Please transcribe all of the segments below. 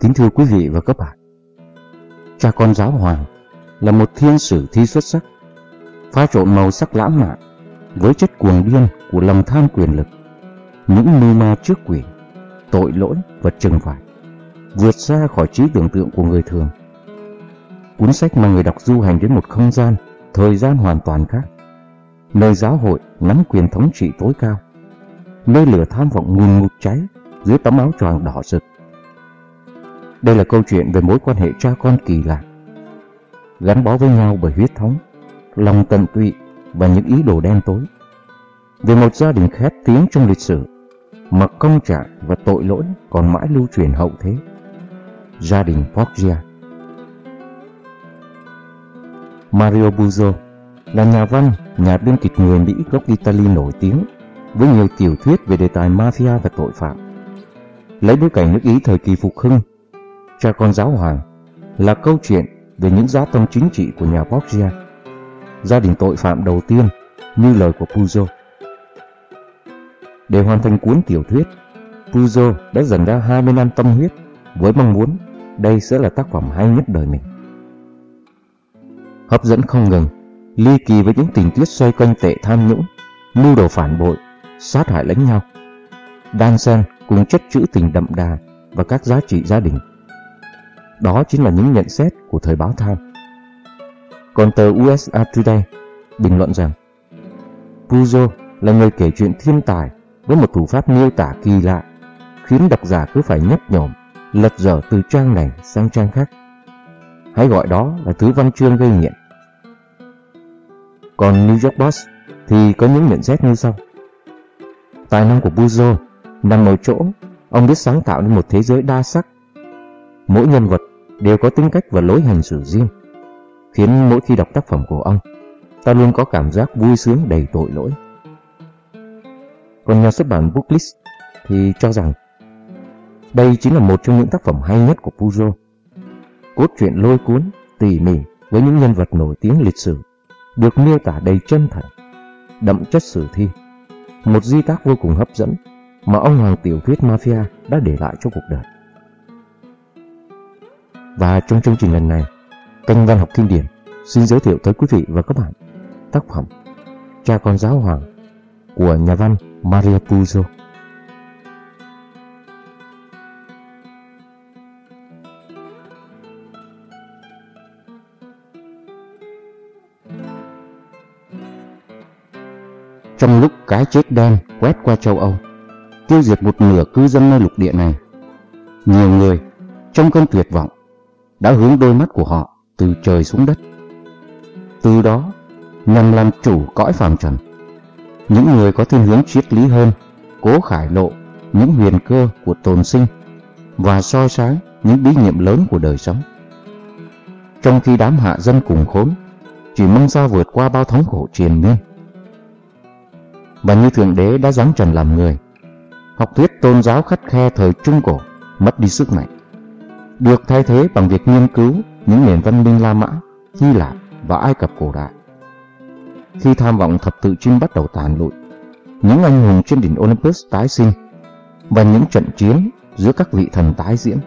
Kính thưa quý vị và các bạn, cha con giáo hoàng là một thiên sử thi xuất sắc, pha trộn màu sắc lãng mạn với chất cuồng điên của lòng tham quyền lực, những mưu ma trước quỷ, tội lỗi và trừng phạt, vượt xa khỏi trí tưởng tượng của người thường. Cuốn sách mà người đọc du hành đến một không gian, thời gian hoàn toàn khác, nơi giáo hội nắm quyền thống trị tối cao, nơi lửa tham vọng nguồn ngục cháy dưới tấm áo choàng đỏ rực. Đây là câu chuyện về mối quan hệ cha con kỳ lạ, gắn bó với nhau bởi huyết thống, lòng tận tụy và những ý đồ đen tối. Về một gia đình khét tiếng trong lịch sử, mà công trạng và tội lỗi còn mãi lưu truyền hậu thế. Gia đình Foggia Mario Buzo là nhà văn, nhà biên kịch người Mỹ gốc Italy nổi tiếng với nhiều tiểu thuyết về đề tài mafia và tội phạm. Lấy bối cảnh nước Ý thời kỳ phục hưng, cha con giáo hoàng là câu chuyện về những giá tâm chính trị của nhà Borgia, gia đình tội phạm đầu tiên như lời của Puzo. Để hoàn thành cuốn tiểu thuyết, Puzo đã dành ra 20 năm tâm huyết với mong muốn đây sẽ là tác phẩm hay nhất đời mình. Hấp dẫn không ngừng, ly kỳ với những tình tiết xoay quanh tệ tham nhũng, mưu đồ phản bội, sát hại lẫn nhau. Đan sen cùng chất trữ tình đậm đà và các giá trị gia đình. Đó chính là những nhận xét của thời báo Time. Còn tờ USA Today bình luận rằng Puzo là người kể chuyện thiên tài với một thủ pháp miêu tả kỳ lạ, khiến độc giả cứ phải nhấp nhổm, lật dở từ trang này sang trang khác. Hãy gọi đó là thứ văn chương gây nghiện. Còn New York Post thì có những nhận xét như sau. Tài năng của Puzo nằm ở chỗ ông biết sáng tạo nên một thế giới đa sắc. Mỗi nhân vật đều có tính cách và lối hành xử riêng, khiến mỗi khi đọc tác phẩm của ông, ta luôn có cảm giác vui sướng đầy tội lỗi. Còn nhà xuất bản Booklist thì cho rằng đây chính là một trong những tác phẩm hay nhất của Puzo. Cốt truyện lôi cuốn, tỉ mỉ với những nhân vật nổi tiếng lịch sử, được miêu tả đầy chân thành, đậm chất sử thi. Một di tác vô cùng hấp dẫn mà ông hoàng tiểu thuyết Mafia đã để lại cho cuộc đời. Và trong chương trình lần này, kênh văn học kinh điển xin giới thiệu tới quý vị và các bạn tác phẩm Cha con giáo hoàng của nhà văn Maria Puzo. Trong lúc cái chết đen quét qua châu Âu, tiêu diệt một nửa cư dân nơi lục địa này, nhiều người trong cơn tuyệt vọng đã hướng đôi mắt của họ từ trời xuống đất. Từ đó, nhằm làm chủ cõi phàm trần, những người có thiên hướng triết lý hơn cố khải lộ những huyền cơ của tồn sinh và soi sáng những bí nghiệm lớn của đời sống. Trong khi đám hạ dân cùng khốn chỉ mong sao vượt qua bao thống khổ triền miên. Và như Thượng Đế đã giáng trần làm người, học thuyết tôn giáo khắt khe thời Trung Cổ mất đi sức mạnh, được thay thế bằng việc nghiên cứu những nền văn minh La Mã, Hy Lạp và Ai Cập cổ đại. Khi tham vọng thập tự chinh bắt đầu tàn lụi, những anh hùng trên đỉnh Olympus tái sinh và những trận chiến giữa các vị thần tái diễn.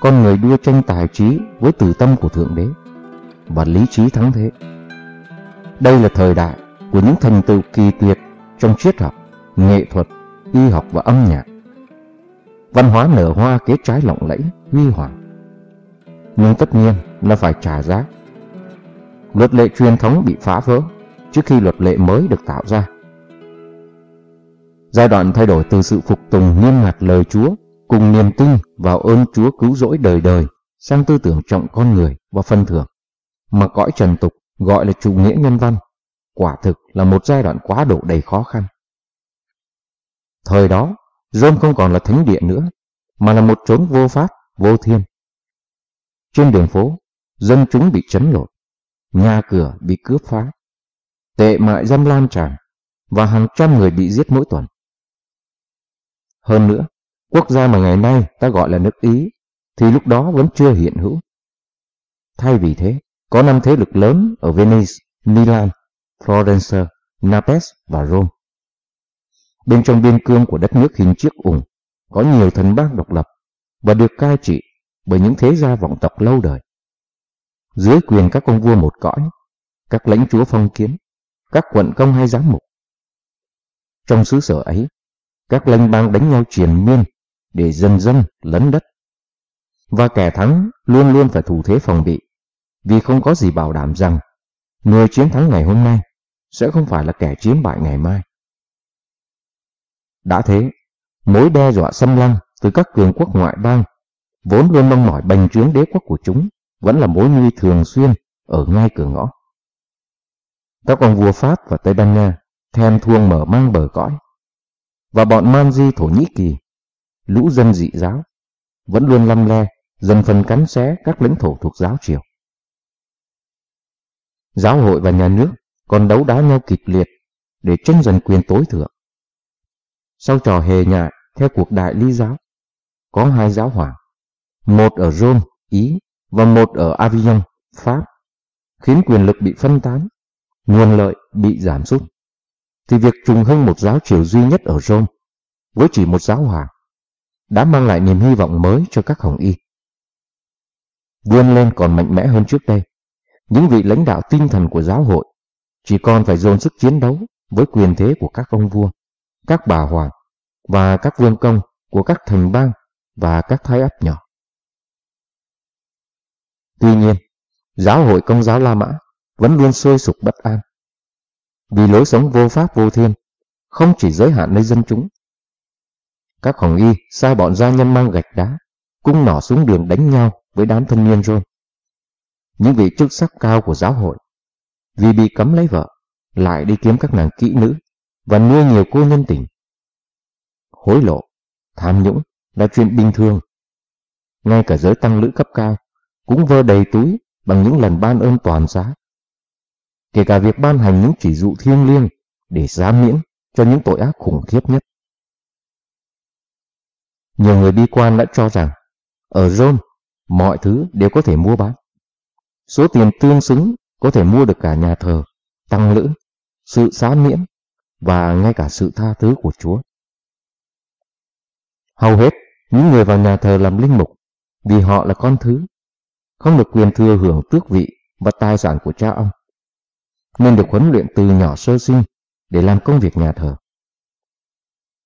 Con người đua tranh tài trí với từ tâm của Thượng Đế và lý trí thắng thế. Đây là thời đại của những thành tựu kỳ tuyệt trong triết học, nghệ thuật, y học và âm nhạc. Văn hóa nở hoa kết trái lộng lẫy, huy hoàng. Nhưng tất nhiên là phải trả giá luật lệ truyền thống bị phá vỡ trước khi luật lệ mới được tạo ra. Giai đoạn thay đổi từ sự phục tùng nghiêm ngặt lời Chúa cùng niềm tin vào ơn Chúa cứu rỗi đời đời sang tư tưởng trọng con người và phân thưởng, mà cõi trần tục gọi là chủ nghĩa nhân văn, quả thực là một giai đoạn quá độ đầy khó khăn. Thời đó, Rome không còn là thánh địa nữa, mà là một chốn vô pháp, vô thiên. Trên đường phố, dân chúng bị chấn lột, nhà cửa bị cướp phá, tệ mại dâm lan tràn và hàng trăm người bị giết mỗi tuần. Hơn nữa, quốc gia mà ngày nay ta gọi là nước Ý thì lúc đó vẫn chưa hiện hữu. Thay vì thế, có năm thế lực lớn ở Venice, Milan, Florence, Naples và Rome. Bên trong biên cương của đất nước hình chiếc ủng có nhiều thần bang độc lập và được cai trị bởi những thế gia vọng tộc lâu đời. Dưới quyền các công vua một cõi, các lãnh chúa phong kiến, các quận công hay giám mục. Trong xứ sở ấy, các lãnh bang đánh nhau triền miên để dân dân lấn đất. Và kẻ thắng luôn luôn phải thủ thế phòng bị, vì không có gì bảo đảm rằng người chiến thắng ngày hôm nay sẽ không phải là kẻ chiến bại ngày mai. Đã thế, mối đe dọa xâm lăng từ các cường quốc ngoại bang vốn luôn mong mỏi bành trướng đế quốc của chúng vẫn là mối nguy thường xuyên ở ngay cửa ngõ. Các con vua Pháp và Tây Ban Nha thèm thuông mở mang bờ cõi và bọn man di Thổ Nhĩ Kỳ, lũ dân dị giáo, vẫn luôn lăm le, dần phần cắn xé các lãnh thổ thuộc giáo triều. Giáo hội và nhà nước còn đấu đá nhau kịch liệt để tranh giành quyền tối thượng. Sau trò hề nhại theo cuộc đại ly giáo, có hai giáo hoàng, một ở Rome, Ý và một ở Avignon, Pháp, khiến quyền lực bị phân tán, nguồn lợi bị giảm sút. Thì việc trùng hưng một giáo triều duy nhất ở Rome với chỉ một giáo hoàng đã mang lại niềm hy vọng mới cho các hồng y. Vươn lên còn mạnh mẽ hơn trước đây, những vị lãnh đạo tinh thần của giáo hội chỉ còn phải dồn sức chiến đấu với quyền thế của các ông vua, các bà hoàng và các vương công của các thành bang và các thái ấp nhỏ. Tuy nhiên, giáo hội công giáo La Mã vẫn luôn sôi sục bất an vì lối sống vô pháp vô thiên, không chỉ giới hạn nơi dân chúng. Các hồng y sai bọn gia nhân mang gạch đá, cung nỏ xuống đường đánh nhau với đám thân niên rồi. Những vị chức sắc cao của giáo hội, vì bị cấm lấy vợ, lại đi kiếm các nàng kỹ nữ và nuôi nhiều cô nhân tình. Hối lộ, tham nhũng là chuyện bình thường. Ngay cả giới tăng lữ cấp cao cũng vơ đầy túi bằng những lần ban ơn toàn giá kể cả việc ban hành những chỉ dụ thiêng liêng để giám miễn cho những tội ác khủng khiếp nhất. Nhiều người bi quan đã cho rằng ở Rome mọi thứ đều có thể mua bán. Số tiền tương xứng có thể mua được cả nhà thờ, tăng lữ, sự xá miễn và ngay cả sự tha thứ của Chúa. Hầu hết những người vào nhà thờ làm linh mục vì họ là con thứ, không được quyền thừa hưởng tước vị và tài sản của cha ông nên được huấn luyện từ nhỏ sơ sinh để làm công việc nhà thờ.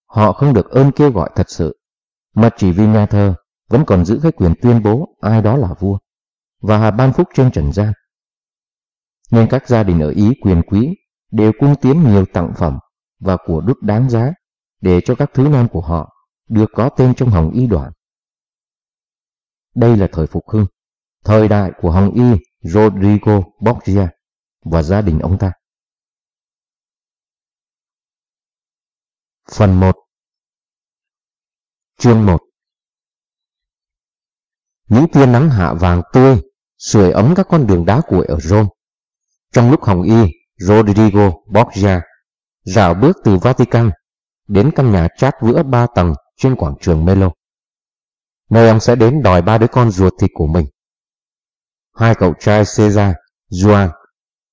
Họ không được ơn kêu gọi thật sự, mà chỉ vì nhà thờ vẫn còn giữ cái quyền tuyên bố ai đó là vua và ban phúc trên trần gian. Nên các gia đình ở Ý quyền quý đều cung tiến nhiều tặng phẩm và của đức đáng giá để cho các thứ nam của họ được có tên trong hồng y đoàn. Đây là thời phục hưng, thời đại của hồng y Rodrigo Borgia và gia đình ông ta. Phần 1 Chương 1 Những tia nắng hạ vàng tươi sưởi ấm các con đường đá cuội ở Rome. Trong lúc Hồng Y, Rodrigo Borgia rào bước từ Vatican đến căn nhà chát vữa ba tầng trên quảng trường Melo, nơi ông sẽ đến đòi ba đứa con ruột thịt của mình. Hai cậu trai Cesar, Juan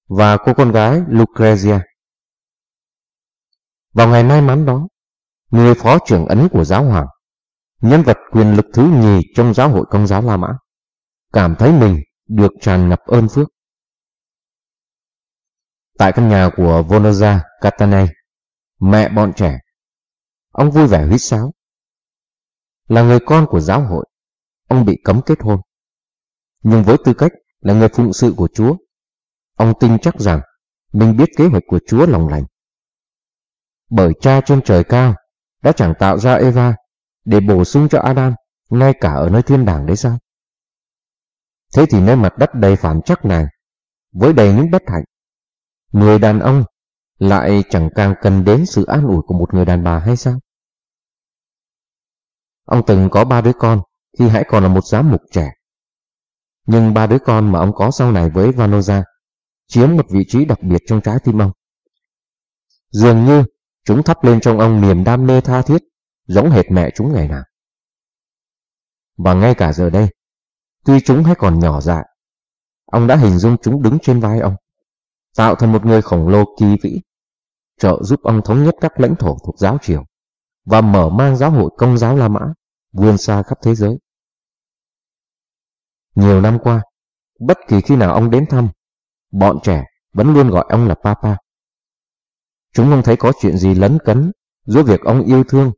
và cô con gái Lucrezia. Vào ngày may mắn đó, người phó trưởng ấn của giáo hoàng, nhân vật quyền lực thứ nhì trong giáo hội công giáo La Mã, cảm thấy mình được tràn ngập ơn phước. Tại căn nhà của Vonoza Catanei, mẹ bọn trẻ, ông vui vẻ huýt sáo. Là người con của giáo hội, ông bị cấm kết hôn. Nhưng với tư cách là người phụng sự của Chúa, Ông tin chắc rằng mình biết kế hoạch của Chúa lòng lành. Bởi cha trên trời cao đã chẳng tạo ra Eva để bổ sung cho Adam ngay cả ở nơi thiên đàng đấy sao? Thế thì nơi mặt đất đầy phản chắc này, với đầy những bất hạnh, người đàn ông lại chẳng càng cần đến sự an ủi của một người đàn bà hay sao? Ông từng có ba đứa con khi hãy còn là một giám mục trẻ. Nhưng ba đứa con mà ông có sau này với Vanoza chiếm một vị trí đặc biệt trong trái tim ông. Dường như chúng thắp lên trong ông niềm đam mê tha thiết, giống hệt mẹ chúng ngày nào. Và ngay cả giờ đây, tuy chúng hay còn nhỏ dại, ông đã hình dung chúng đứng trên vai ông, tạo thành một người khổng lồ kỳ vĩ, trợ giúp ông thống nhất các lãnh thổ thuộc giáo triều và mở mang giáo hội công giáo La Mã vươn xa khắp thế giới. Nhiều năm qua, bất kỳ khi nào ông đến thăm, bọn trẻ vẫn luôn gọi ông là Papa. Chúng không thấy có chuyện gì lấn cấn giữa việc ông yêu thương,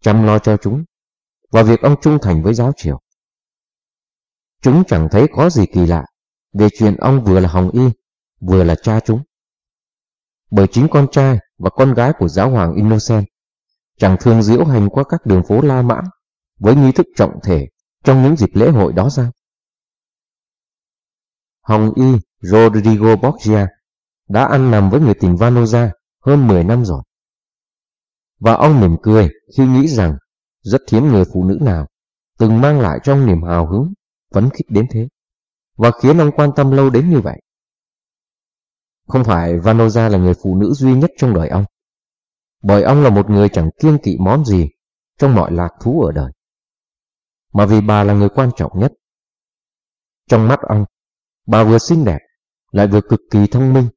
chăm lo cho chúng và việc ông trung thành với giáo triều. Chúng chẳng thấy có gì kỳ lạ về chuyện ông vừa là Hồng Y, vừa là cha chúng. Bởi chính con trai và con gái của giáo hoàng Innocent chẳng thường diễu hành qua các đường phố La Mã với nghi thức trọng thể trong những dịp lễ hội đó sao? Hồng Y Rodrigo Borgia đã ăn nằm với người tình Vanoza hơn 10 năm rồi. Và ông mỉm cười khi nghĩ rằng rất hiếm người phụ nữ nào từng mang lại trong niềm hào hứng, phấn khích đến thế, và khiến ông quan tâm lâu đến như vậy. Không phải Vanoza là người phụ nữ duy nhất trong đời ông, bởi ông là một người chẳng kiêng kỵ món gì trong mọi lạc thú ở đời, mà vì bà là người quan trọng nhất. Trong mắt ông, bà vừa xinh đẹp, lại vừa cực kỳ thông minh,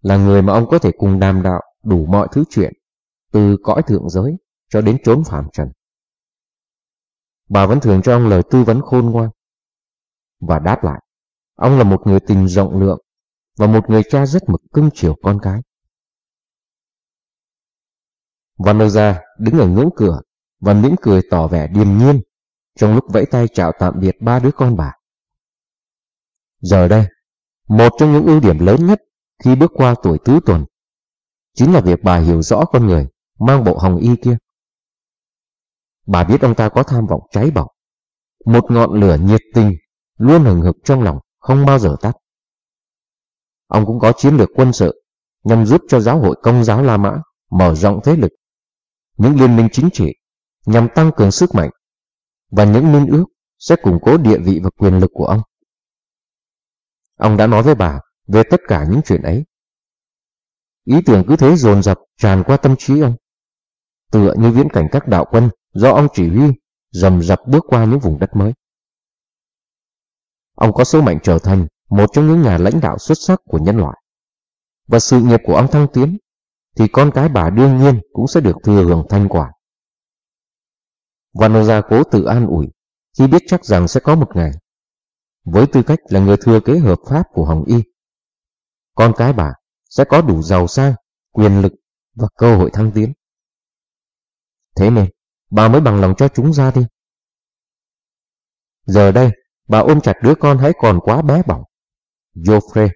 là người mà ông có thể cùng đàm đạo đủ mọi thứ chuyện, từ cõi thượng giới cho đến chốn phàm trần. Bà vẫn thường cho ông lời tư vấn khôn ngoan. Và đáp lại, ông là một người tình rộng lượng và một người cha rất mực cưng chiều con cái. Vanoza đứng ở ngưỡng cửa và mỉm cười tỏ vẻ điềm nhiên trong lúc vẫy tay chào tạm biệt ba đứa con bà. Giờ đây, một trong những ưu điểm lớn nhất khi bước qua tuổi tứ tuần chính là việc bà hiểu rõ con người mang bộ hồng y kia. Bà biết ông ta có tham vọng cháy bỏng, một ngọn lửa nhiệt tình luôn hừng hực trong lòng, không bao giờ tắt. Ông cũng có chiến lược quân sự nhằm giúp cho giáo hội công giáo La Mã mở rộng thế lực, những liên minh chính trị nhằm tăng cường sức mạnh và những minh ước sẽ củng cố địa vị và quyền lực của ông. Ông đã nói với bà về tất cả những chuyện ấy. Ý tưởng cứ thế dồn dập tràn qua tâm trí ông, tựa như viễn cảnh các đạo quân do ông chỉ huy dầm dập bước qua những vùng đất mới. Ông có sứ mệnh trở thành một trong những nhà lãnh đạo xuất sắc của nhân loại. Và sự nghiệp của ông thăng tiến, thì con cái bà đương nhiên cũng sẽ được thừa hưởng thành quả. Vanoza cố tự an ủi khi biết chắc rằng sẽ có một ngày, với tư cách là người thừa kế hợp pháp của Hồng Y, con cái bà sẽ có đủ giàu sang, quyền lực và cơ hội thăng tiến. Thế nên, bà mới bằng lòng cho chúng ra đi. Giờ đây, bà ôm chặt đứa con hãy còn quá bé bỏng. Joffre,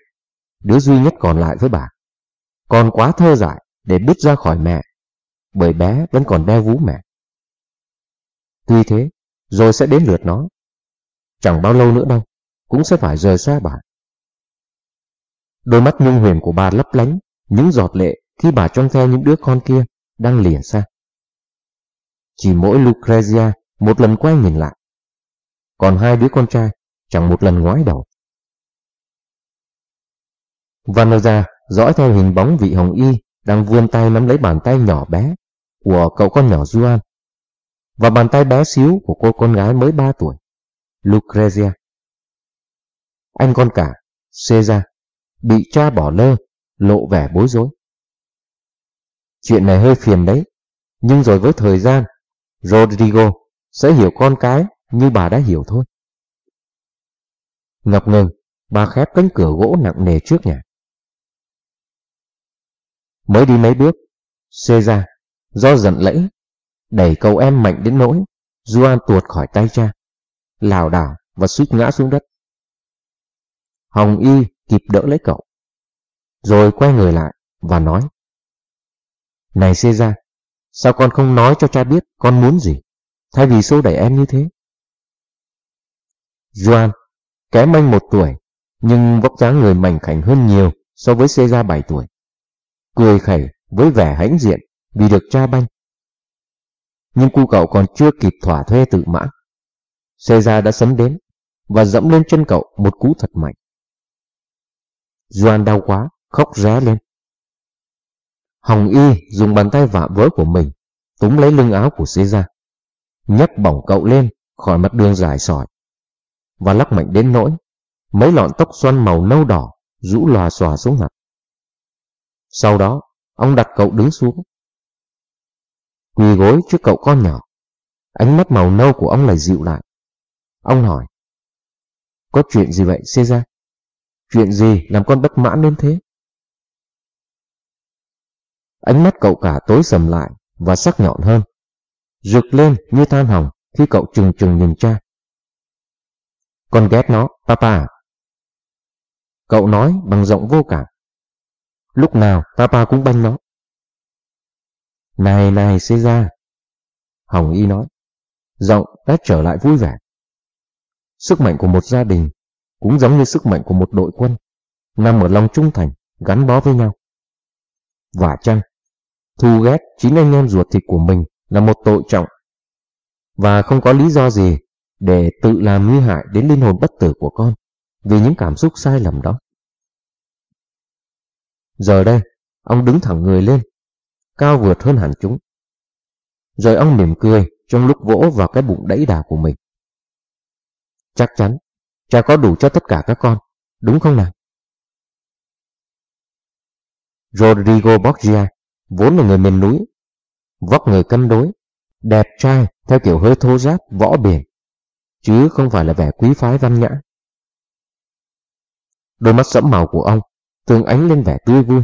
đứa duy nhất còn lại với bà, còn quá thơ dại để bứt ra khỏi mẹ, bởi bé vẫn còn đeo vú mẹ. Tuy thế, rồi sẽ đến lượt nó. Chẳng bao lâu nữa đâu, cũng sẽ phải rời xa bà. Đôi mắt nhung huyền của bà lấp lánh, những giọt lệ khi bà trông theo những đứa con kia đang lìa xa. Chỉ mỗi Lucrezia một lần quay nhìn lại. Còn hai đứa con trai chẳng một lần ngoái đầu. Vanoja dõi theo hình bóng vị hồng y đang vươn tay nắm lấy bàn tay nhỏ bé của cậu con nhỏ Juan và bàn tay bé xíu của cô con gái mới 3 tuổi, Lucrezia. Anh con cả, Cesar, bị cha bỏ lơ, lộ vẻ bối rối. Chuyện này hơi phiền đấy, nhưng rồi với thời gian, Rodrigo sẽ hiểu con cái như bà đã hiểu thôi. Ngập ngừng, bà khép cánh cửa gỗ nặng nề trước nhà. Mới đi mấy bước, Cesar, do giận lẫy, đẩy cậu em mạnh đến nỗi, Juan tuột khỏi tay cha, lảo đảo và suýt ngã xuống đất. Hồng Y kịp đỡ lấy cậu, rồi quay người lại và nói, Này Cesar, sao con không nói cho cha biết con muốn gì, thay vì xô đẩy em như thế? Juan, kém anh một tuổi, nhưng vóc dáng người mảnh khảnh hơn nhiều so với Cesar 7 tuổi cười khẩy với vẻ hãnh diện vì được cha banh. Nhưng cu cậu còn chưa kịp thỏa thuê tự mãn. Caesar đã sấm đến và dẫm lên chân cậu một cú thật mạnh. Doan đau quá, khóc ré lên. Hồng Y dùng bàn tay vạ vỡ của mình túm lấy lưng áo của Caesar, nhấc bỏng cậu lên khỏi mặt đường dài sỏi và lắc mạnh đến nỗi mấy lọn tóc xoăn màu nâu đỏ rũ lòa xòa xuống mặt. Sau đó, ông đặt cậu đứng xuống. Quỳ gối trước cậu con nhỏ. Ánh mắt màu nâu của ông lại dịu lại. Ông hỏi. Có chuyện gì vậy, Caesar? Chuyện gì làm con bất mãn đến thế? Ánh mắt cậu cả tối sầm lại và sắc nhọn hơn, rực lên như than hồng khi cậu trừng trừng nhìn cha. Con ghét nó, papa à? Cậu nói bằng giọng vô cảm. Lúc nào papa cũng banh nó. Này này Caesar. Hồng Y nói. Giọng đã trở lại vui vẻ. Sức mạnh của một gia đình cũng giống như sức mạnh của một đội quân, nằm ở lòng trung thành, gắn bó với nhau. Và chăng, thù ghét chính anh em ruột thịt của mình là một tội trọng, và không có lý do gì để tự làm nguy hại đến linh hồn bất tử của con vì những cảm xúc sai lầm đó. Giờ đây, ông đứng thẳng người lên, cao vượt hơn hẳn chúng. Rồi ông mỉm cười trong lúc vỗ vào cái bụng đẫy đà của mình. Chắc chắn, cha có đủ cho tất cả các con, đúng không nào? Rodrigo Borgia vốn là người miền núi, vóc người cân đối, đẹp trai theo kiểu hơi thô ráp, võ biển, chứ không phải là vẻ quý phái văn nhã. Đôi mắt sẫm màu của ông thường ánh lên vẻ tươi vui.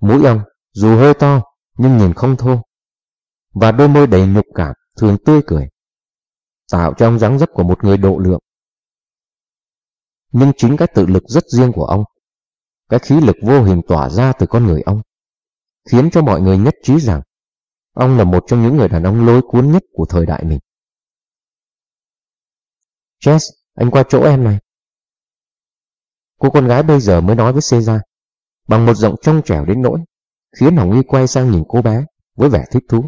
Mũi ông dù hơi to nhưng nhìn không thô, và đôi môi đầy nhục cảm thường tươi cười, tạo cho ông dáng dấp của một người độ lượng. Nhưng chính cái tự lực rất riêng của ông, cái khí lực vô hình tỏa ra từ con người ông, khiến cho mọi người nhất trí rằng ông là một trong những người đàn ông lối cuốn nhất của thời đại mình. Jess, anh qua chỗ em này. Cô con gái bây giờ mới nói với Caesar, bằng một giọng trong trẻo đến nỗi, khiến Hồng Y quay sang nhìn cô bé với vẻ thích thú.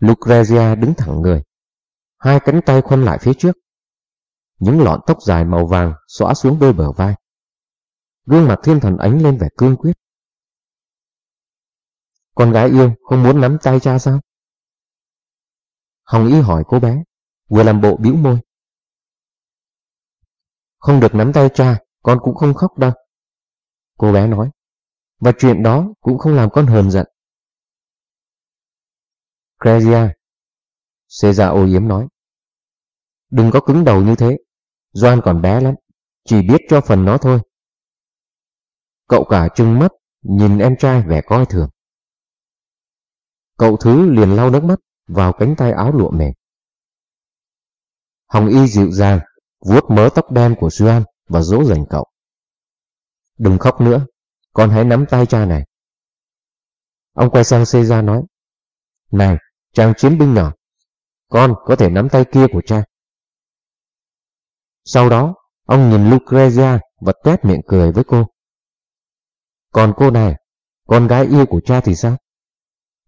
Lucrezia đứng thẳng người, hai cánh tay khoanh lại phía trước. Những lọn tóc dài màu vàng xõa xuống đôi bờ vai. Gương mặt thiên thần ánh lên vẻ cương quyết. Con gái yêu không muốn nắm tay cha sao? Hồng Y hỏi cô bé, vừa làm bộ bĩu môi. Không được nắm tay cha, con cũng không khóc đâu. Cô bé nói, và chuyện đó cũng không làm con hờn giận. Crezia, Caesar ô yếm nói, đừng có cứng đầu như thế, Doan còn bé lắm, chỉ biết cho phần nó thôi. Cậu cả trưng mắt, nhìn em trai vẻ coi thường. Cậu thứ liền lau nước mắt vào cánh tay áo lụa mềm. Hồng Y dịu dàng, vuốt mớ tóc đen của Duan và dỗ dành cậu. Đừng khóc nữa, con hãy nắm tay cha này. Ông quay sang Caesar nói, Này, chàng chiến binh nhỏ, con có thể nắm tay kia của cha. Sau đó, ông nhìn Lucrezia và tuét miệng cười với cô. Còn cô này, con gái yêu của cha thì sao?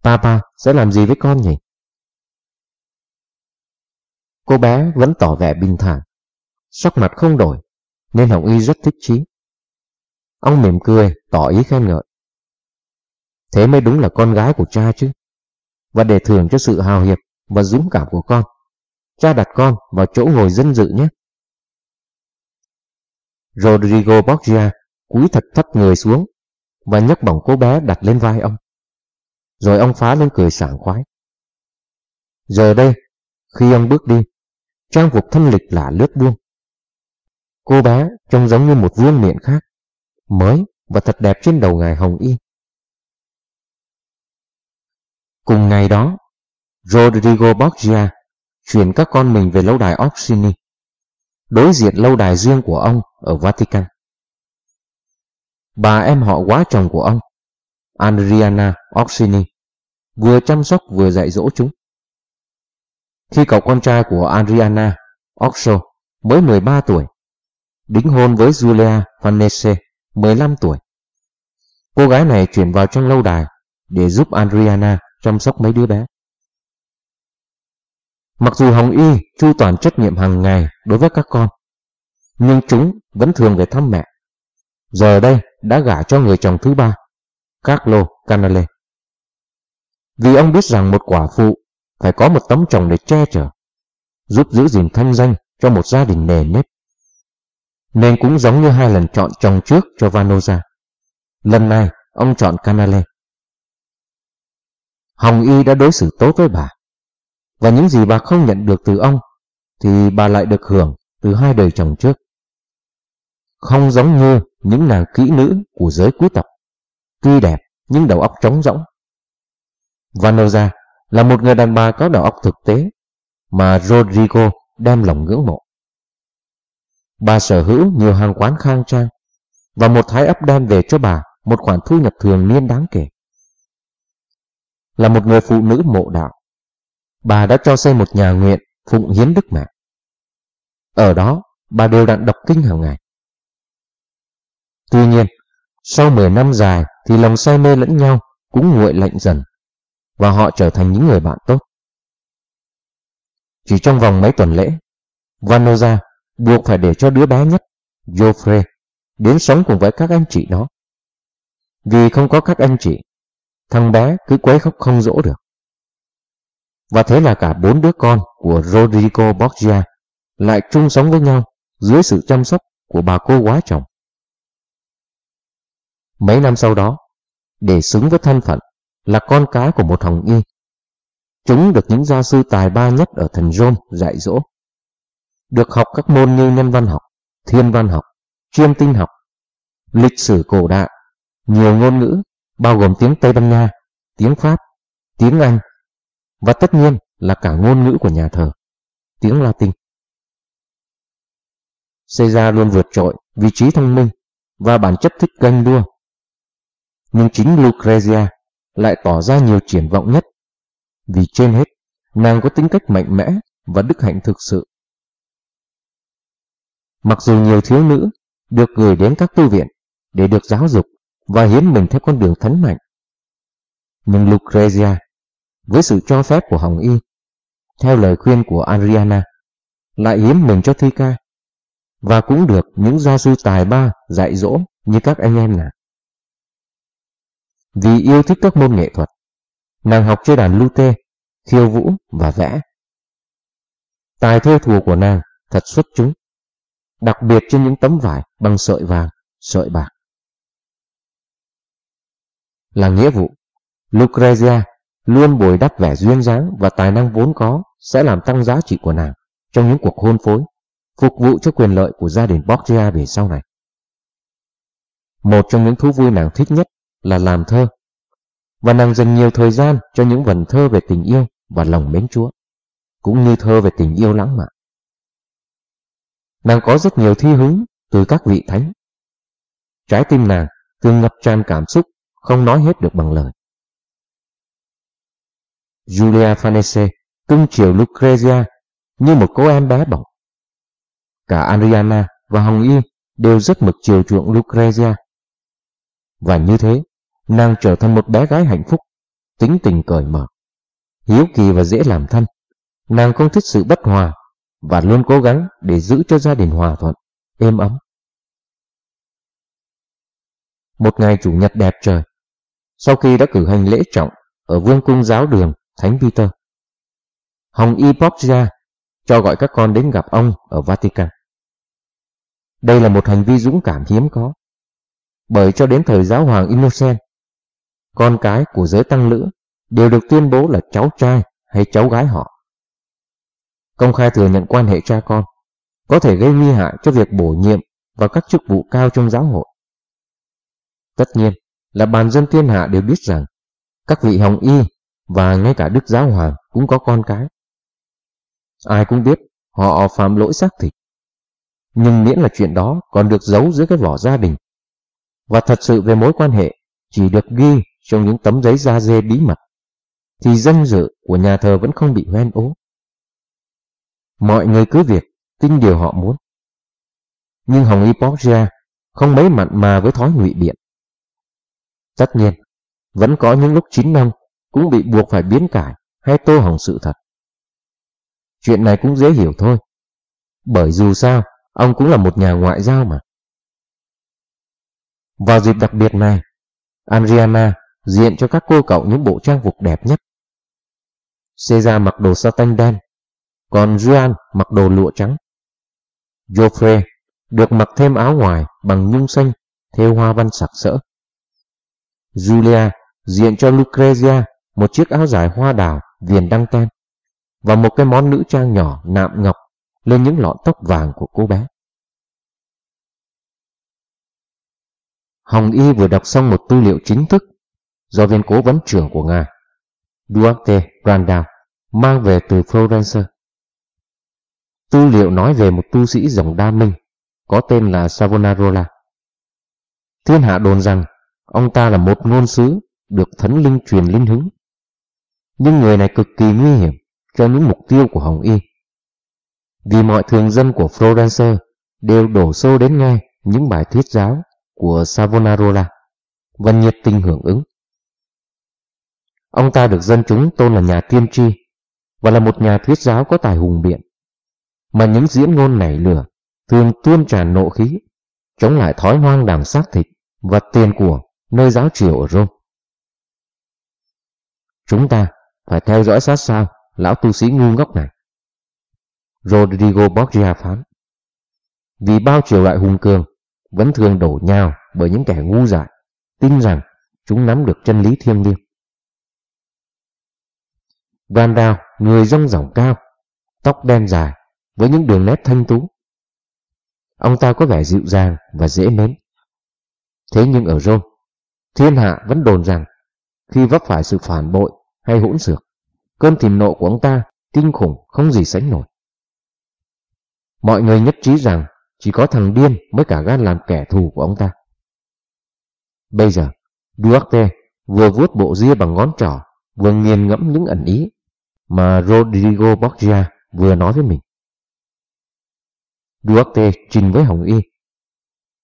Papa sẽ làm gì với con nhỉ? Cô bé vẫn tỏ vẻ bình thản, sắc mặt không đổi, nên Hồng Y rất thích chí. Ông mỉm cười, tỏ ý khen ngợi. Thế mới đúng là con gái của cha chứ. Và để thưởng cho sự hào hiệp và dũng cảm của con, cha đặt con vào chỗ ngồi dân dự nhé. Rodrigo Borgia cúi thật thấp người xuống và nhấc bổng cô bé đặt lên vai ông. Rồi ông phá lên cười sảng khoái. Giờ đây, khi ông bước đi, trang phục thân lịch lạ lướt buông. Cô bé trông giống như một vương miện khác, mới và thật đẹp trên đầu ngài Hồng Y. Cùng ngày đó, Rodrigo Borgia chuyển các con mình về lâu đài Orsini, đối diện lâu đài riêng của ông ở Vatican. Bà em họ quá chồng của ông, Adriana Orsini, vừa chăm sóc vừa dạy dỗ chúng. Khi cậu con trai của Adriana, Oxo, mới 13 tuổi, đính hôn với Julia Farnese, 15 tuổi. Cô gái này chuyển vào trong lâu đài để giúp Adriana chăm sóc mấy đứa bé. Mặc dù Hồng Y chu toàn trách nhiệm hàng ngày đối với các con, nhưng chúng vẫn thường về thăm mẹ. Giờ đây đã gả cho người chồng thứ ba, Carlo Canale. Vì ông biết rằng một quả phụ phải có một tấm chồng để che chở, giúp giữ gìn thanh danh cho một gia đình nề nếp. Nên cũng giống như hai lần chọn chồng trước cho Vanosa. Lần này, ông chọn Canale. Hồng Y đã đối xử tốt với bà. Và những gì bà không nhận được từ ông, thì bà lại được hưởng từ hai đời chồng trước. Không giống như những nàng kỹ nữ của giới quý tộc, tuy đẹp nhưng đầu óc trống rỗng. Vanoza là một người đàn bà có đầu óc thực tế mà Rodrigo đem lòng ngưỡng mộ. Bà sở hữu nhiều hàng quán khang trang và một thái ấp đem về cho bà một khoản thu nhập thường niên đáng kể. Là một người phụ nữ mộ đạo, bà đã cho xây một nhà nguyện phụng hiến Đức Mẹ. Ở đó, bà đều đặn đọc kinh hàng ngày. Tuy nhiên, sau 10 năm dài thì lòng say mê lẫn nhau cũng nguội lạnh dần và họ trở thành những người bạn tốt. Chỉ trong vòng mấy tuần lễ, Vanoza buộc phải để cho đứa bé nhất, Joffre, đến sống cùng với các anh chị nó. Vì không có các anh chị, thằng bé cứ quấy khóc không dỗ được. Và thế là cả bốn đứa con của Rodrigo Borgia lại chung sống với nhau dưới sự chăm sóc của bà cô quá chồng. Mấy năm sau đó, để xứng với thân phận là con cái của một hồng y, chúng được những gia sư tài ba nhất ở thần Rome dạy dỗ. Được học các môn như nhân văn học, thiên văn học, chuyên tinh học, lịch sử cổ đại, nhiều ngôn ngữ, bao gồm tiếng Tây Ban Nha, tiếng Pháp, tiếng Anh, và tất nhiên là cả ngôn ngữ của nhà thờ, tiếng Latin. Caesar luôn vượt trội vị trí thông minh và bản chất thích ganh đua. Nhưng chính Lucrezia lại tỏ ra nhiều triển vọng nhất, vì trên hết, nàng có tính cách mạnh mẽ và đức hạnh thực sự. Mặc dù nhiều thiếu nữ được gửi đến các tu viện để được giáo dục và hiến mình theo con đường thánh mạnh, nhưng Lucrezia, với sự cho phép của Hồng Y, theo lời khuyên của Adriana, lại hiến mình cho Thi Ca và cũng được những gia sư tài ba dạy dỗ như các anh em nàng. Vì yêu thích các môn nghệ thuật, nàng học chơi đàn lute, khiêu vũ và vẽ. Tài thêu thùa của nàng thật xuất chúng, đặc biệt trên những tấm vải bằng sợi vàng, sợi bạc. Là nghĩa vụ, Lucrezia luôn bồi đắp vẻ duyên dáng và tài năng vốn có sẽ làm tăng giá trị của nàng trong những cuộc hôn phối phục vụ cho quyền lợi của gia đình Borgia về sau này. Một trong những thú vui nàng thích nhất là làm thơ, và nàng dành nhiều thời gian cho những vần thơ về tình yêu và lòng mến Chúa, cũng như thơ về tình yêu lãng mạn. Nàng có rất nhiều thi hứng từ các vị thánh. Trái tim nàng thường ngập tràn cảm xúc, không nói hết được bằng lời. Julia Fanese cưng chiều Lucrezia như một cô em bé bỏng. Cả Adriana và Hồng Y đều rất mực chiều chuộng Lucrezia. Và như thế, nàng trở thành một bé gái hạnh phúc, tính tình cởi mở, hiếu kỳ và dễ làm thân. Nàng không thích sự bất hòa và luôn cố gắng để giữ cho gia đình hòa thuận, êm ấm. Một ngày chủ nhật đẹp trời, sau khi đã cử hành lễ trọng ở vương cung giáo đường Thánh Peter, Hồng Y Borgia cho gọi các con đến gặp ông ở Vatican. Đây là một hành vi dũng cảm hiếm có, bởi cho đến thời giáo hoàng Innocent, con cái của giới tăng lữ đều được tuyên bố là cháu trai hay cháu gái họ. Công khai thừa nhận quan hệ cha con có thể gây nguy hại cho việc bổ nhiệm và các chức vụ cao trong giáo hội. Tất nhiên là bàn dân thiên hạ đều biết rằng các vị hồng y và ngay cả đức giáo hoàng cũng có con cái. Ai cũng biết họ phạm lỗi xác thịt. Nhưng miễn là chuyện đó còn được giấu dưới cái vỏ gia đình. Và thật sự về mối quan hệ chỉ được ghi trong những tấm giấy da dê bí mật, thì danh dự của nhà thờ vẫn không bị hoen ố. Mọi người cứ việc tin điều họ muốn. Nhưng Hồng Y Borgia không mấy mặn mà với thói ngụy biện. Tất nhiên, vẫn có những lúc chín năm cũng bị buộc phải biến cải hay tô hồng sự thật. Chuyện này cũng dễ hiểu thôi. Bởi dù sao, ông cũng là một nhà ngoại giao mà. Vào dịp đặc biệt này, Adriana diện cho các cô cậu những bộ trang phục đẹp nhất. Caesar mặc đồ sa tanh đen, còn Juan mặc đồ lụa trắng. Joffre được mặc thêm áo ngoài bằng nhung xanh theo hoa văn sặc sỡ. Julia diện cho Lucrezia một chiếc áo dài hoa đào viền đăng ten và một cái món nữ trang nhỏ nạm ngọc lên những lọn tóc vàng của cô bé. Hồng Y vừa đọc xong một tư liệu chính thức do viên cố vấn trưởng của Nga, Duarte Brandao, mang về từ Florence. Tư liệu nói về một tu sĩ dòng đa minh, có tên là Savonarola. Thiên hạ đồn rằng, ông ta là một ngôn sứ được thánh linh truyền linh hứng. Nhưng người này cực kỳ nguy hiểm cho những mục tiêu của Hồng Y. Vì mọi thường dân của Florence đều đổ xô đến nghe những bài thuyết giáo của Savonarola và nhiệt tình hưởng ứng. Ông ta được dân chúng tôn là nhà tiên tri và là một nhà thuyết giáo có tài hùng biện. Mà những diễn ngôn nảy lửa thường tuôn tràn nộ khí, chống lại thói hoang đảng xác thịt và tiền của nơi giáo triều ở Rome. Chúng ta phải theo dõi sát sao lão tu sĩ ngu ngốc này. Rodrigo Borgia phán. Vì bao triều đại hùng cường vẫn thường đổ nhào bởi những kẻ ngu dại, tin rằng chúng nắm được chân lý thiêng liêng. Van Dao, người rong rỏng cao, tóc đen dài, với những đường nét thanh tú. Ông ta có vẻ dịu dàng và dễ mến. Thế nhưng ở Rome, thiên hạ vẫn đồn rằng khi vấp phải sự phản bội hay hỗn xược, cơn thịnh nộ của ông ta kinh khủng không gì sánh nổi. Mọi người nhất trí rằng chỉ có thằng điên mới cả gan làm kẻ thù của ông ta. Bây giờ, Duarte vừa vuốt bộ ria bằng ngón trỏ, vừa nghiền ngẫm những ẩn ý mà Rodrigo Borgia vừa nói với mình. Duarte trình với Hồng Y.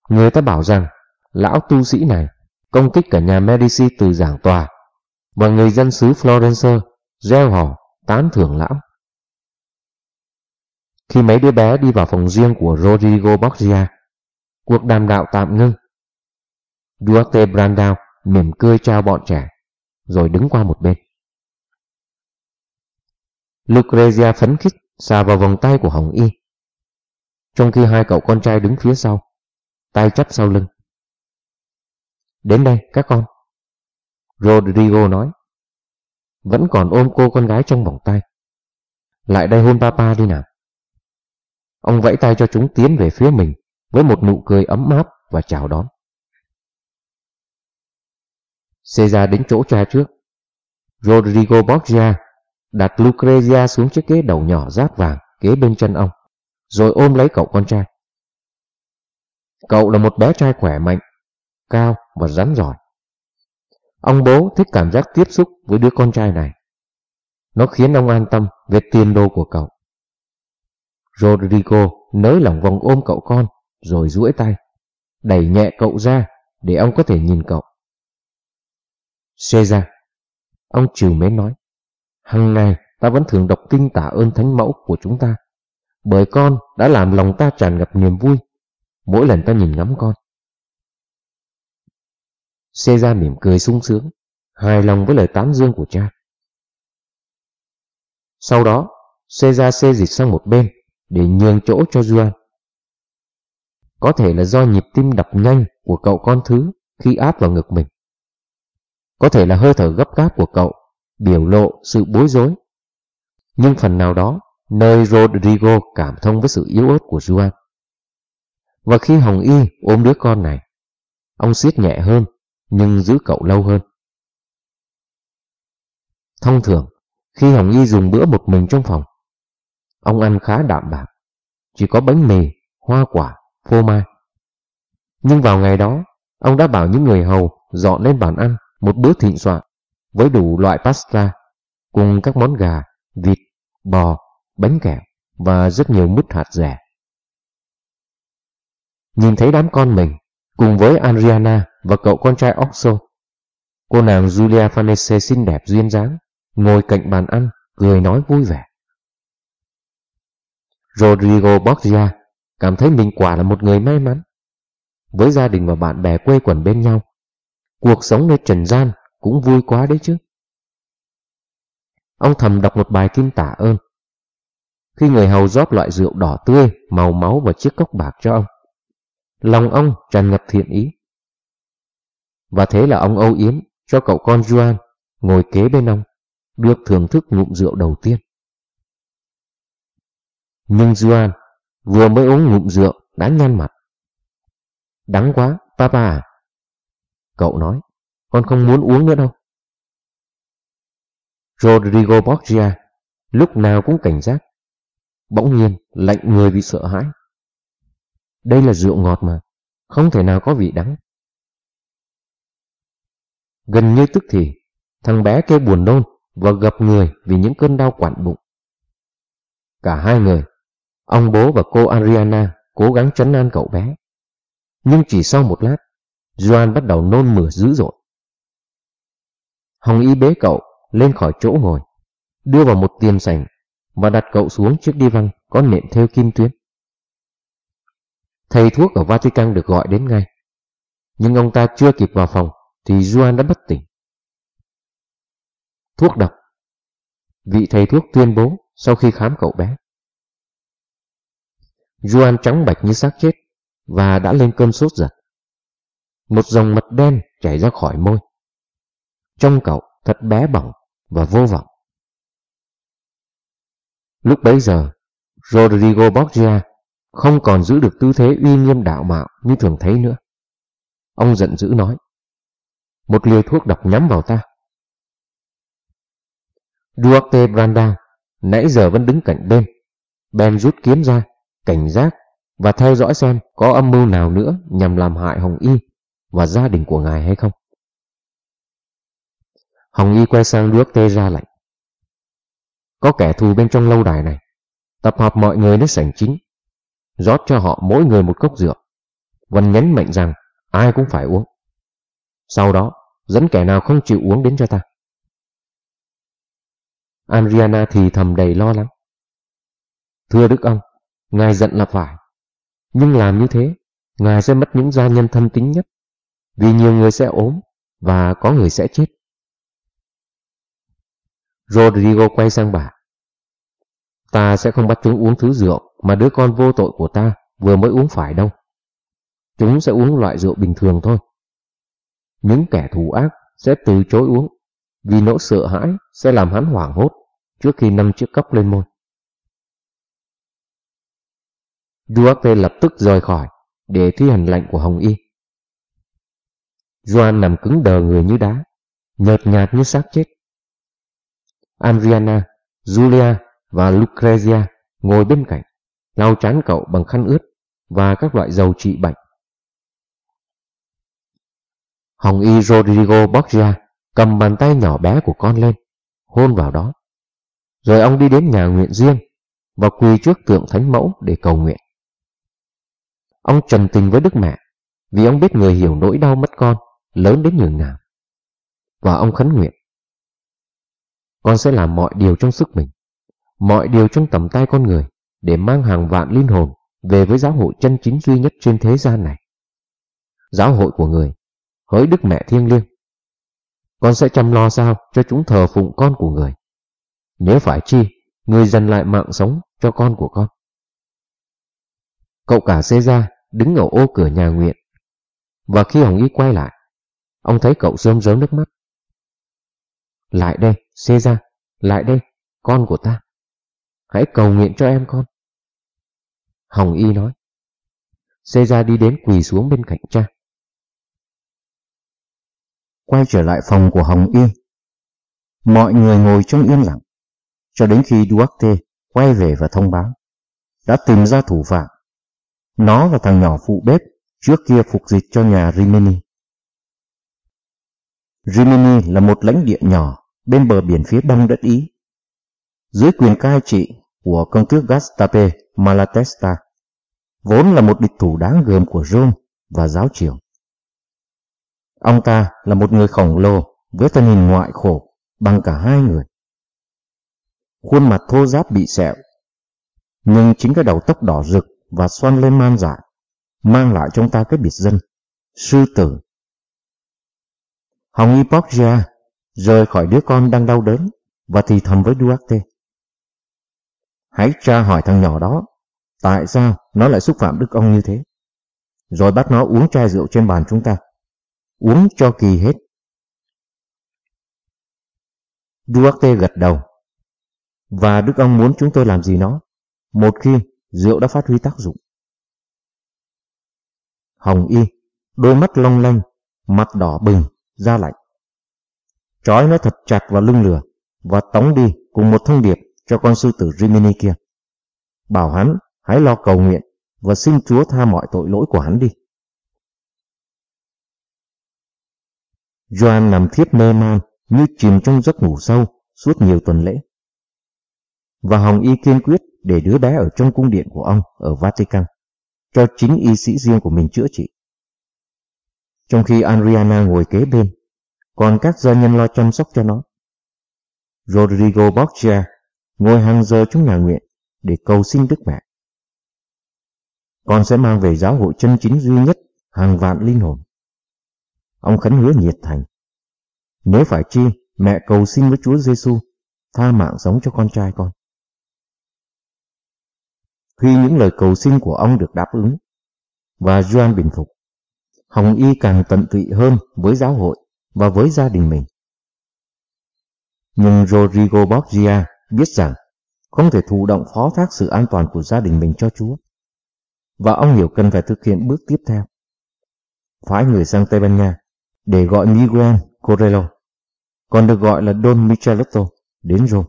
Người ta bảo rằng lão tu sĩ này công kích cả nhà Medici từ giảng tòa và người dân xứ Florence gieo hò tán thưởng lão. Khi mấy đứa bé đi vào phòng riêng của Rodrigo Borgia, cuộc đàm đạo tạm ngưng. Duarte Brandao mỉm cười chào bọn trẻ, rồi đứng qua một bên. Lucrezia phấn khích xà vào vòng tay của Hồng Y, trong khi hai cậu con trai đứng phía sau, tay chắp sau lưng. Đến đây các con. Rodrigo nói. Vẫn còn ôm cô con gái trong vòng tay. Lại đây hôn papa đi nào. Ông vẫy tay cho chúng tiến về phía mình với một nụ cười ấm áp và chào đón. Caesar đến chỗ cha trước. Rodrigo Borgia đặt Lucrezia xuống chiếc ghế đầu nhỏ rát vàng kế bên chân ông, rồi ôm lấy cậu con trai. Cậu là một bé trai khỏe mạnh, cao và rắn giỏi. Ông bố thích cảm giác tiếp xúc với đứa con trai này. Nó khiến ông an tâm về tiền đồ của cậu. Rodrigo nới lỏng vòng ôm cậu con rồi duỗi tay, đẩy nhẹ cậu ra để ông có thể nhìn cậu. Caesar, ông trừ mến nói, hằng ngày ta vẫn thường đọc kinh tạ ơn thánh mẫu của chúng ta, bởi con đã làm lòng ta tràn ngập niềm vui mỗi lần ta nhìn ngắm con. Caesar mỉm cười sung sướng, hài lòng với lời tán dương của cha. Sau đó, Caesar xê dịch sang một bên để nhường chỗ cho Juan. Có thể là do nhịp tim đập nhanh của cậu con thứ khi áp vào ngực mình. Có thể là hơi thở gấp gáp của cậu biểu lộ sự bối rối. Nhưng phần nào đó, nơi Rodrigo cảm thông với sự yếu ớt của Juan. Và khi Hồng Y ôm đứa con này, ông siết nhẹ hơn nhưng giữ cậu lâu hơn. Thông thường, khi Hồng Y dùng bữa một mình trong phòng, ông ăn khá đạm bạc, chỉ có bánh mì, hoa quả, phô mai. Nhưng vào ngày đó, ông đã bảo những người hầu dọn lên bàn ăn một bữa thịnh soạn với đủ loại pasta cùng các món gà, vịt, bò, bánh kẹo và rất nhiều mứt hạt rẻ. Nhìn thấy đám con mình cùng với Adriana và cậu con trai Oxo, cô nàng Julia Fanese xinh đẹp duyên dáng ngồi cạnh bàn ăn cười nói vui vẻ. Rodrigo Borgia cảm thấy mình quả là một người may mắn. Với gia đình và bạn bè quê quần bên nhau, cuộc sống nơi trần gian cũng vui quá đấy chứ. Ông thầm đọc một bài kinh tả ơn. Khi người hầu rót loại rượu đỏ tươi, màu máu vào chiếc cốc bạc cho ông, lòng ông tràn ngập thiện ý. Và thế là ông âu yếm cho cậu con Juan ngồi kế bên ông, được thưởng thức ngụm rượu đầu tiên. Nhưng Juan vừa mới uống ngụm rượu đã nhăn mặt. Đắng quá, papa à? Cậu nói, con không muốn uống nữa đâu. Rodrigo Borgia lúc nào cũng cảnh giác. Bỗng nhiên lạnh người vì sợ hãi. Đây là rượu ngọt mà, không thể nào có vị đắng. Gần như tức thì, thằng bé kêu buồn nôn và gập người vì những cơn đau quặn bụng. Cả hai người, ông bố và cô Ariana cố gắng trấn an cậu bé. Nhưng chỉ sau một lát, Joan bắt đầu nôn mửa dữ dội. Hồng Y bế cậu lên khỏi chỗ ngồi, đưa vào một tiềm sành và đặt cậu xuống chiếc đi văng có nệm theo kim tuyến. Thầy thuốc ở Vatican được gọi đến ngay, nhưng ông ta chưa kịp vào phòng thì Juan đã bất tỉnh. Thuốc độc Vị thầy thuốc tuyên bố sau khi khám cậu bé. Juan trắng bạch như xác chết và đã lên cơn sốt giật. Một dòng mật đen chảy ra khỏi môi. Trong cậu thật bé bỏng và vô vọng. Lúc bấy giờ, Rodrigo Borgia không còn giữ được tư thế uy nghiêm đạo mạo như thường thấy nữa. Ông giận dữ nói, một liều thuốc độc nhắm vào ta. Duarte Branda nãy giờ vẫn đứng cạnh bên, Ben rút kiếm ra, cảnh giác và theo dõi xem có âm mưu nào nữa nhằm làm hại Hồng Y và gia đình của ngài hay không. Hồng Y quay sang Duarte ra lạnh. Có kẻ thù bên trong lâu đài này, tập hợp mọi người đến sảnh chính, rót cho họ mỗi người một cốc rượu, và nhấn mạnh rằng ai cũng phải uống. Sau đó, dẫn kẻ nào không chịu uống đến cho ta. Adriana thì thầm đầy lo lắng. Thưa Đức ông, Ngài giận là phải. Nhưng làm như thế, Ngài sẽ mất những gia nhân thân tính nhất. Vì nhiều người sẽ ốm và có người sẽ chết. Rodrigo quay sang bà. Ta sẽ không bắt chúng uống thứ rượu mà đứa con vô tội của ta vừa mới uống phải đâu. Chúng sẽ uống loại rượu bình thường thôi. Những kẻ thù ác sẽ từ chối uống vì nỗi sợ hãi sẽ làm hắn hoảng hốt trước khi năm chiếc cốc lên môi. Duarte lập tức rời khỏi để thi hành lệnh của Hồng Y. Joan nằm cứng đờ người như đá, nhợt nhạt như xác chết. Adriana, Julia và Lucrezia ngồi bên cạnh, lau chán cậu bằng khăn ướt và các loại dầu trị bệnh. Hồng Y Rodrigo Borgia cầm bàn tay nhỏ bé của con lên, hôn vào đó. Rồi ông đi đến nhà nguyện riêng và quỳ trước tượng thánh mẫu để cầu nguyện. Ông trần tình với Đức Mẹ vì ông biết người hiểu nỗi đau mất con lớn đến nhường nào. Và ông khấn nguyện. Con sẽ làm mọi điều trong sức mình, mọi điều trong tầm tay con người để mang hàng vạn linh hồn về với giáo hội chân chính duy nhất trên thế gian này. Giáo hội của người, hỡi Đức Mẹ Thiêng Liêng. Con sẽ chăm lo sao cho chúng thờ phụng con của người. Nếu phải chi, người dần lại mạng sống cho con của con. Cậu cả xê ra đứng ở ô cửa nhà nguyện. Và khi Hồng Y quay lại, ông thấy cậu rơm rớm nước mắt. Lại đây, xê ra, lại đây, con của ta. Hãy cầu nguyện cho em con. Hồng Y nói. Xê ra đi đến quỳ xuống bên cạnh cha. Quay trở lại phòng của Hồng Y. Mọi người ngồi trong yên lặng, cho đến khi Duarte quay về và thông báo. Đã tìm ra thủ phạm nó và thằng nhỏ phụ bếp trước kia phục dịch cho nhà Rimini. Rimini là một lãnh địa nhỏ bên bờ biển phía đông đất Ý. Dưới quyền cai trị của công tước Gastape Malatesta, vốn là một địch thủ đáng gờm của Rome và giáo triều. Ông ta là một người khổng lồ với thân hình ngoại khổ bằng cả hai người. Khuôn mặt thô ráp bị sẹo, nhưng chính cái đầu tóc đỏ rực và xoăn lên man dại, mang lại cho ta cái biệt danh, sư tử. Hồng Y Borgia rời khỏi đứa con đang đau đớn và thì thầm với Duarte. Hãy tra hỏi thằng nhỏ đó, tại sao nó lại xúc phạm đức ông như thế? Rồi bắt nó uống chai rượu trên bàn chúng ta. Uống cho kỳ hết. Duarte gật đầu. Và đức ông muốn chúng tôi làm gì nó? Một khi rượu đã phát huy tác dụng. Hồng Y, đôi mắt long lanh, mặt đỏ bừng, da lạnh. Trói nó thật chặt vào lưng lửa và tống đi cùng một thông điệp cho con sư tử Rimini kia. Bảo hắn hãy lo cầu nguyện và xin Chúa tha mọi tội lỗi của hắn đi. Joan nằm thiếp mê man như chìm trong giấc ngủ sâu suốt nhiều tuần lễ. Và Hồng Y kiên quyết để đứa bé ở trong cung điện của ông ở Vatican cho chính y sĩ riêng của mình chữa trị. Trong khi Adriana ngồi kế bên, còn các gia nhân lo chăm sóc cho nó. Rodrigo Borgia ngồi hàng giờ trong nhà nguyện để cầu xin Đức Mẹ. Con sẽ mang về giáo hội chân chính duy nhất hàng vạn linh hồn. Ông khấn hứa nhiệt thành. Nếu phải chi, mẹ cầu xin với Chúa Giêsu tha mạng sống cho con trai con. Khi những lời cầu xin của ông được đáp ứng và Doan bình phục, Hồng Y càng tận tụy hơn với giáo hội và với gia đình mình. Nhưng Rodrigo Borgia biết rằng không thể thụ động phó thác sự an toàn của gia đình mình cho Chúa. Và ông hiểu cần phải thực hiện bước tiếp theo. Phái người sang Tây Ban Nha để gọi Miguel Correlo, còn được gọi là Don Michelotto, đến Rome.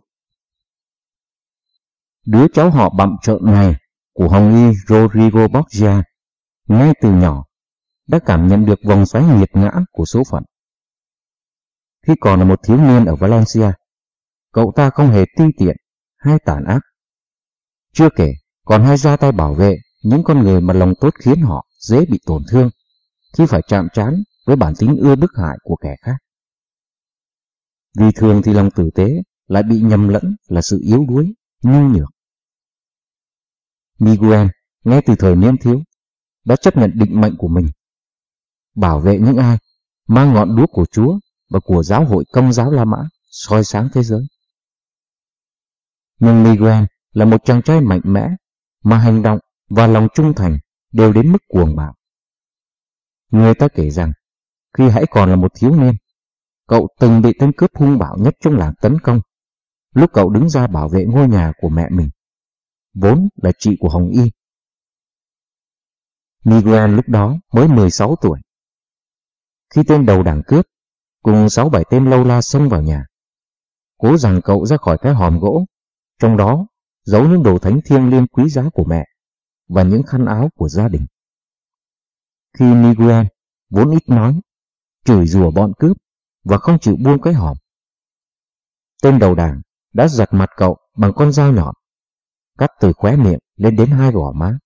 Đứa cháu họ bặm trợn này của Hồng Y Rodrigo Borgia ngay từ nhỏ đã cảm nhận được vòng xoáy nghiệt ngã của số phận. Khi còn là một thiếu niên ở Valencia, cậu ta không hề ti tiện hay tàn ác. Chưa kể, còn hay ra tay bảo vệ những con người mà lòng tốt khiến họ dễ bị tổn thương khi phải chạm trán với bản tính ưa bức hại của kẻ khác. Vì thường thì lòng tử tế lại bị nhầm lẫn là sự yếu đuối, nhu nhược. Miguel, ngay từ thời niên thiếu, đã chấp nhận định mệnh của mình, bảo vệ những ai mang ngọn đuốc của Chúa và của giáo hội công giáo La Mã soi sáng thế giới. Nhưng Miguel là một chàng trai mạnh mẽ mà hành động và lòng trung thành đều đến mức cuồng bạo. Người ta kể rằng, khi hãy còn là một thiếu niên, cậu từng bị tên cướp hung bạo nhất trong làng tấn công, lúc cậu đứng ra bảo vệ ngôi nhà của mẹ mình, vốn là chị của Hồng Y. Miguel lúc đó mới 16 tuổi. Khi tên đầu đảng cướp cùng 6-7 tên lâu la xông vào nhà, cố rằng cậu ra khỏi cái hòm gỗ, trong đó giấu những đồ thánh thiêng liêng quý giá của mẹ và những khăn áo của gia đình. Khi Miguel vốn ít nói, chửi rủa bọn cướp và không chịu buông cái hòm. Tên đầu đảng đã giật mặt cậu bằng con dao nhọn, cắt từ khóe miệng lên đến hai gò má.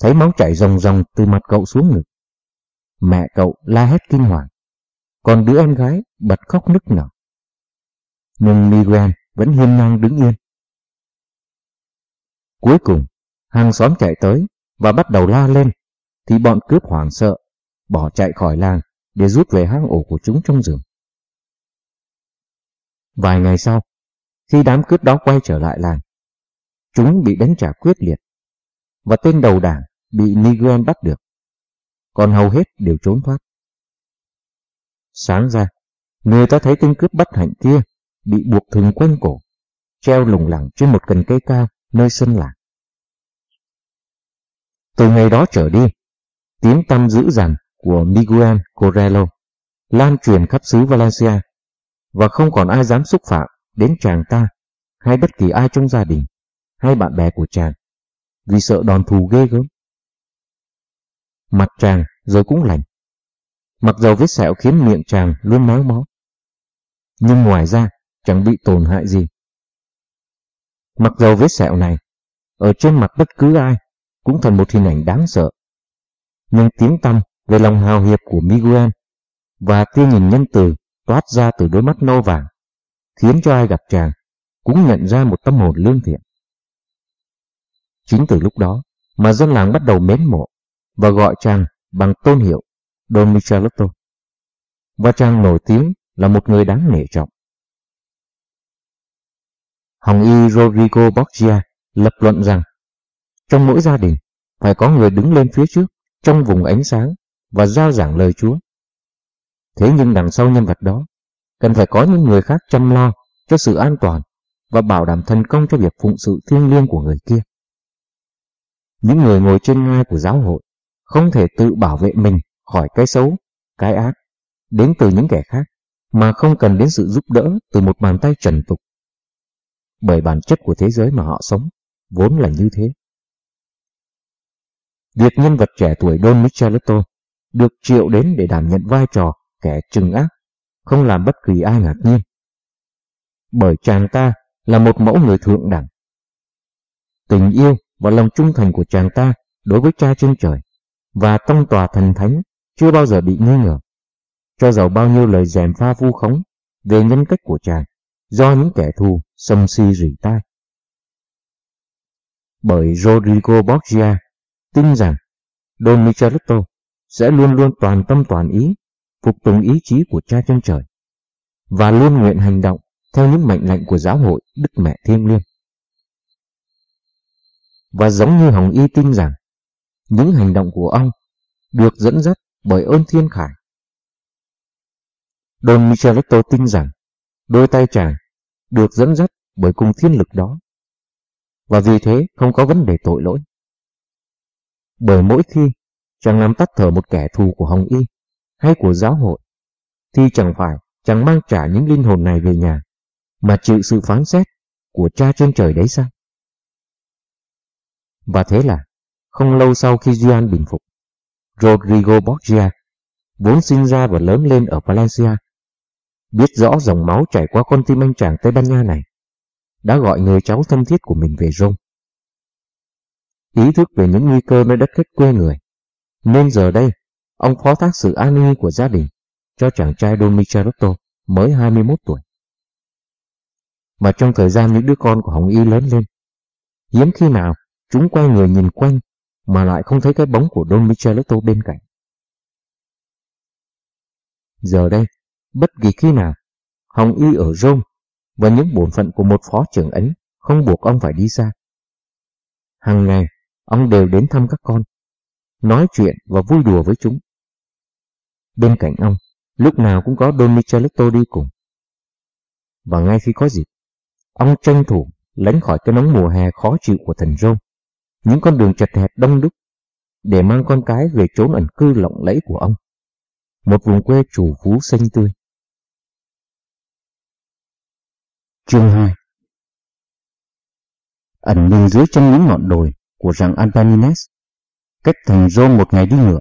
Thấy máu chảy ròng ròng từ mặt cậu xuống ngực. Mẹ cậu la hét kinh hoàng, còn đứa em gái bật khóc nức nở. Nhưng Miguel vẫn hiên ngang đứng yên. Cuối cùng, hàng xóm chạy tới và bắt đầu la lên, thì bọn cướp hoảng sợ, bỏ chạy khỏi làng để rút về hang ổ của chúng trong rừng. Vài ngày sau, khi đám cướp đó quay trở lại làng, chúng bị đánh trả quyết liệt, và tên đầu đảng bị Miguel bắt được, còn hầu hết đều trốn thoát. Sáng ra, người ta thấy tên cướp bất hạnh kia bị buộc thừng quanh cổ, treo lủng lẳng trên một cành cây cao nơi sân làng. Từ ngày đó trở đi, tiếng tăm dữ dằn của Miguel Correlo lan truyền khắp xứ Valencia và không còn ai dám xúc phạm đến chàng ta hay bất kỳ ai trong gia đình hay bạn bè của chàng vì sợ đòn thù ghê gớm. Mặt chàng rồi cũng lành. Mặc dầu vết sẹo khiến miệng chàng luôn méo mó. Nhưng ngoài ra chẳng bị tổn hại gì. Mặc dầu vết sẹo này ở trên mặt bất cứ ai cũng thành một hình ảnh đáng sợ. Nhưng tiếng tăm về lòng hào hiệp của Miguel và tia nhìn nhân từ toát ra từ đôi mắt nâu vàng, khiến cho ai gặp chàng cũng nhận ra một tâm hồn lương thiện. Chính từ lúc đó mà dân làng bắt đầu mến mộ và gọi chàng bằng tôn hiệu Don Michelotto. Và chàng nổi tiếng là một người đáng nể trọng. Hồng Y Rodrigo Borgia lập luận rằng trong mỗi gia đình phải có người đứng lên phía trước trong vùng ánh sáng và giao giảng lời Chúa. Thế nhưng đằng sau nhân vật đó, cần phải có những người khác chăm lo cho sự an toàn và bảo đảm thành công cho việc phụng sự thiêng liêng của người kia. những người ngồi trên ngai của giáo hội không thể tự bảo vệ mình khỏi cái xấu, cái ác, đến từ những kẻ khác, mà không cần đến sự giúp đỡ từ một bàn tay trần tục. Bởi bản chất của thế giới mà họ sống vốn là như thế. Việc nhân vật trẻ tuổi Don Micheletto được triệu đến để đảm nhận vai trò kẻ trừng ác không làm bất kỳ ai ngạc nhiên. Bởi chàng ta là một mẫu người thượng đẳng. Tình yêu và lòng trung thành của chàng ta đối với cha trên trời và tông tòa thần thánh chưa bao giờ bị nghi ngờ. Cho giàu bao nhiêu lời dèm pha vu khống về nhân cách của chàng, do những kẻ thù xâm si rỉ tai. Bởi Rodrigo Borgia tin rằng Don Micheletto sẽ luôn luôn toàn tâm toàn ý, phục tùng ý chí của cha chân trời, và luôn nguyện hành động theo những mệnh lệnh của giáo hội Đức Mẹ Thiêng Liêng. Và giống như Hồng Y tin rằng, những hành động của ông được dẫn dắt bởi ơn thiên khải. Don Micheletto tin rằng đôi tay chàng được dẫn dắt bởi cùng thiên lực đó và vì thế không có vấn đề tội lỗi. Bởi mỗi khi chàng làm tắt thở một kẻ thù của Hồng Y hay của giáo hội, thì chẳng phải chàng mang trả những linh hồn này về nhà, mà chịu sự phán xét của cha trên trời đấy sao? Và thế là, không lâu sau khi Gian bình phục, Rodrigo Borgia, vốn sinh ra và lớn lên ở Valencia, biết rõ dòng máu chảy qua con tim anh chàng Tây Ban Nha này, đã gọi người cháu thân thiết của mình về Rome. Ý thức về những nguy cơ nơi đất khách quê người, nên giờ đây, ông phó thác sự an ninh của gia đình cho chàng trai Don Michelotto mới 21 tuổi. Mà trong thời gian những đứa con của Hồng Y lớn lên, hiếm khi nào chúng quay người nhìn quanh mà lại không thấy cái bóng của Don Michelotto bên cạnh. Giờ đây, bất kỳ khi nào, Hồng Y ở Rome và những bổn phận của một phó trưởng ấy không buộc ông phải đi xa. Hàng ngày, ông đều đến thăm các con, nói chuyện và vui đùa với chúng. Bên cạnh ông, lúc nào cũng có Don Micheletto đi cùng. Và ngay khi có dịp, ông tranh thủ lánh khỏi cái nóng mùa hè khó chịu của thành Rome, những con đường chật hẹp đông đúc, để mang con cái về trốn ẩn cư lộng lẫy của ông. Một vùng quê chủ phú xanh tươi. Chương 2 Ẩn mình dưới chân những ngọn đồi của rằng Albanines, cách thành Rome một ngày đi ngựa,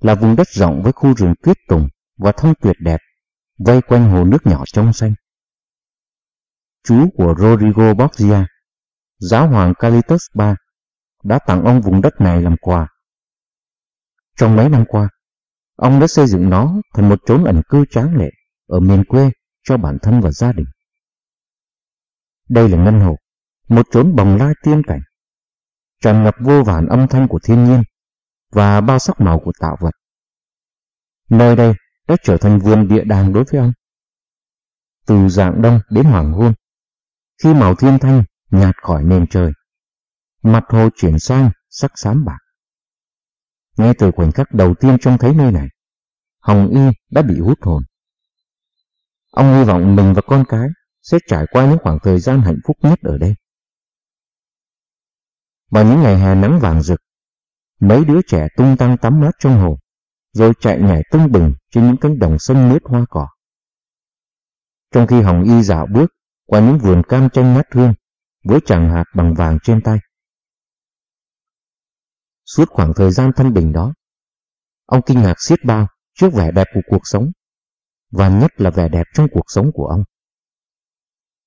là vùng đất rộng với khu rừng tuyết tùng và thông tuyệt đẹp, vây quanh hồ nước nhỏ trong xanh. Chú của Rodrigo Borgia, giáo hoàng Calitus III, đã tặng ông vùng đất này làm quà. Trong mấy năm qua, ông đã xây dựng nó thành một chốn ẩn cư tráng lệ ở miền quê cho bản thân và gia đình. Đây là ngân hồ, một chốn bồng lai tiên cảnh, tràn ngập vô vàn âm thanh của thiên nhiên và bao sắc màu của tạo vật. Nơi đây đã trở thành vườn địa đàng đối với ông. Từ dạng đông đến hoàng hôn, khi màu thiên thanh nhạt khỏi nền trời, mặt hồ chuyển sang sắc xám bạc. Ngay từ khoảnh khắc đầu tiên trông thấy nơi này, Hồng Y đã bị hút hồn. Ông hy vọng mình và con cái sẽ trải qua những khoảng thời gian hạnh phúc nhất ở đây. Vào những ngày hè nắng vàng rực, mấy đứa trẻ tung tăng tắm mát trong hồ, rồi chạy nhảy tưng bừng trên những cánh đồng xanh mướt hoa cỏ. Trong khi Hồng Y dạo bước qua những vườn cam chanh ngát hương với chàng hạt bằng vàng trên tay. Suốt khoảng thời gian thanh bình đó, ông kinh ngạc xiết bao trước vẻ đẹp của cuộc sống, và nhất là vẻ đẹp trong cuộc sống của ông.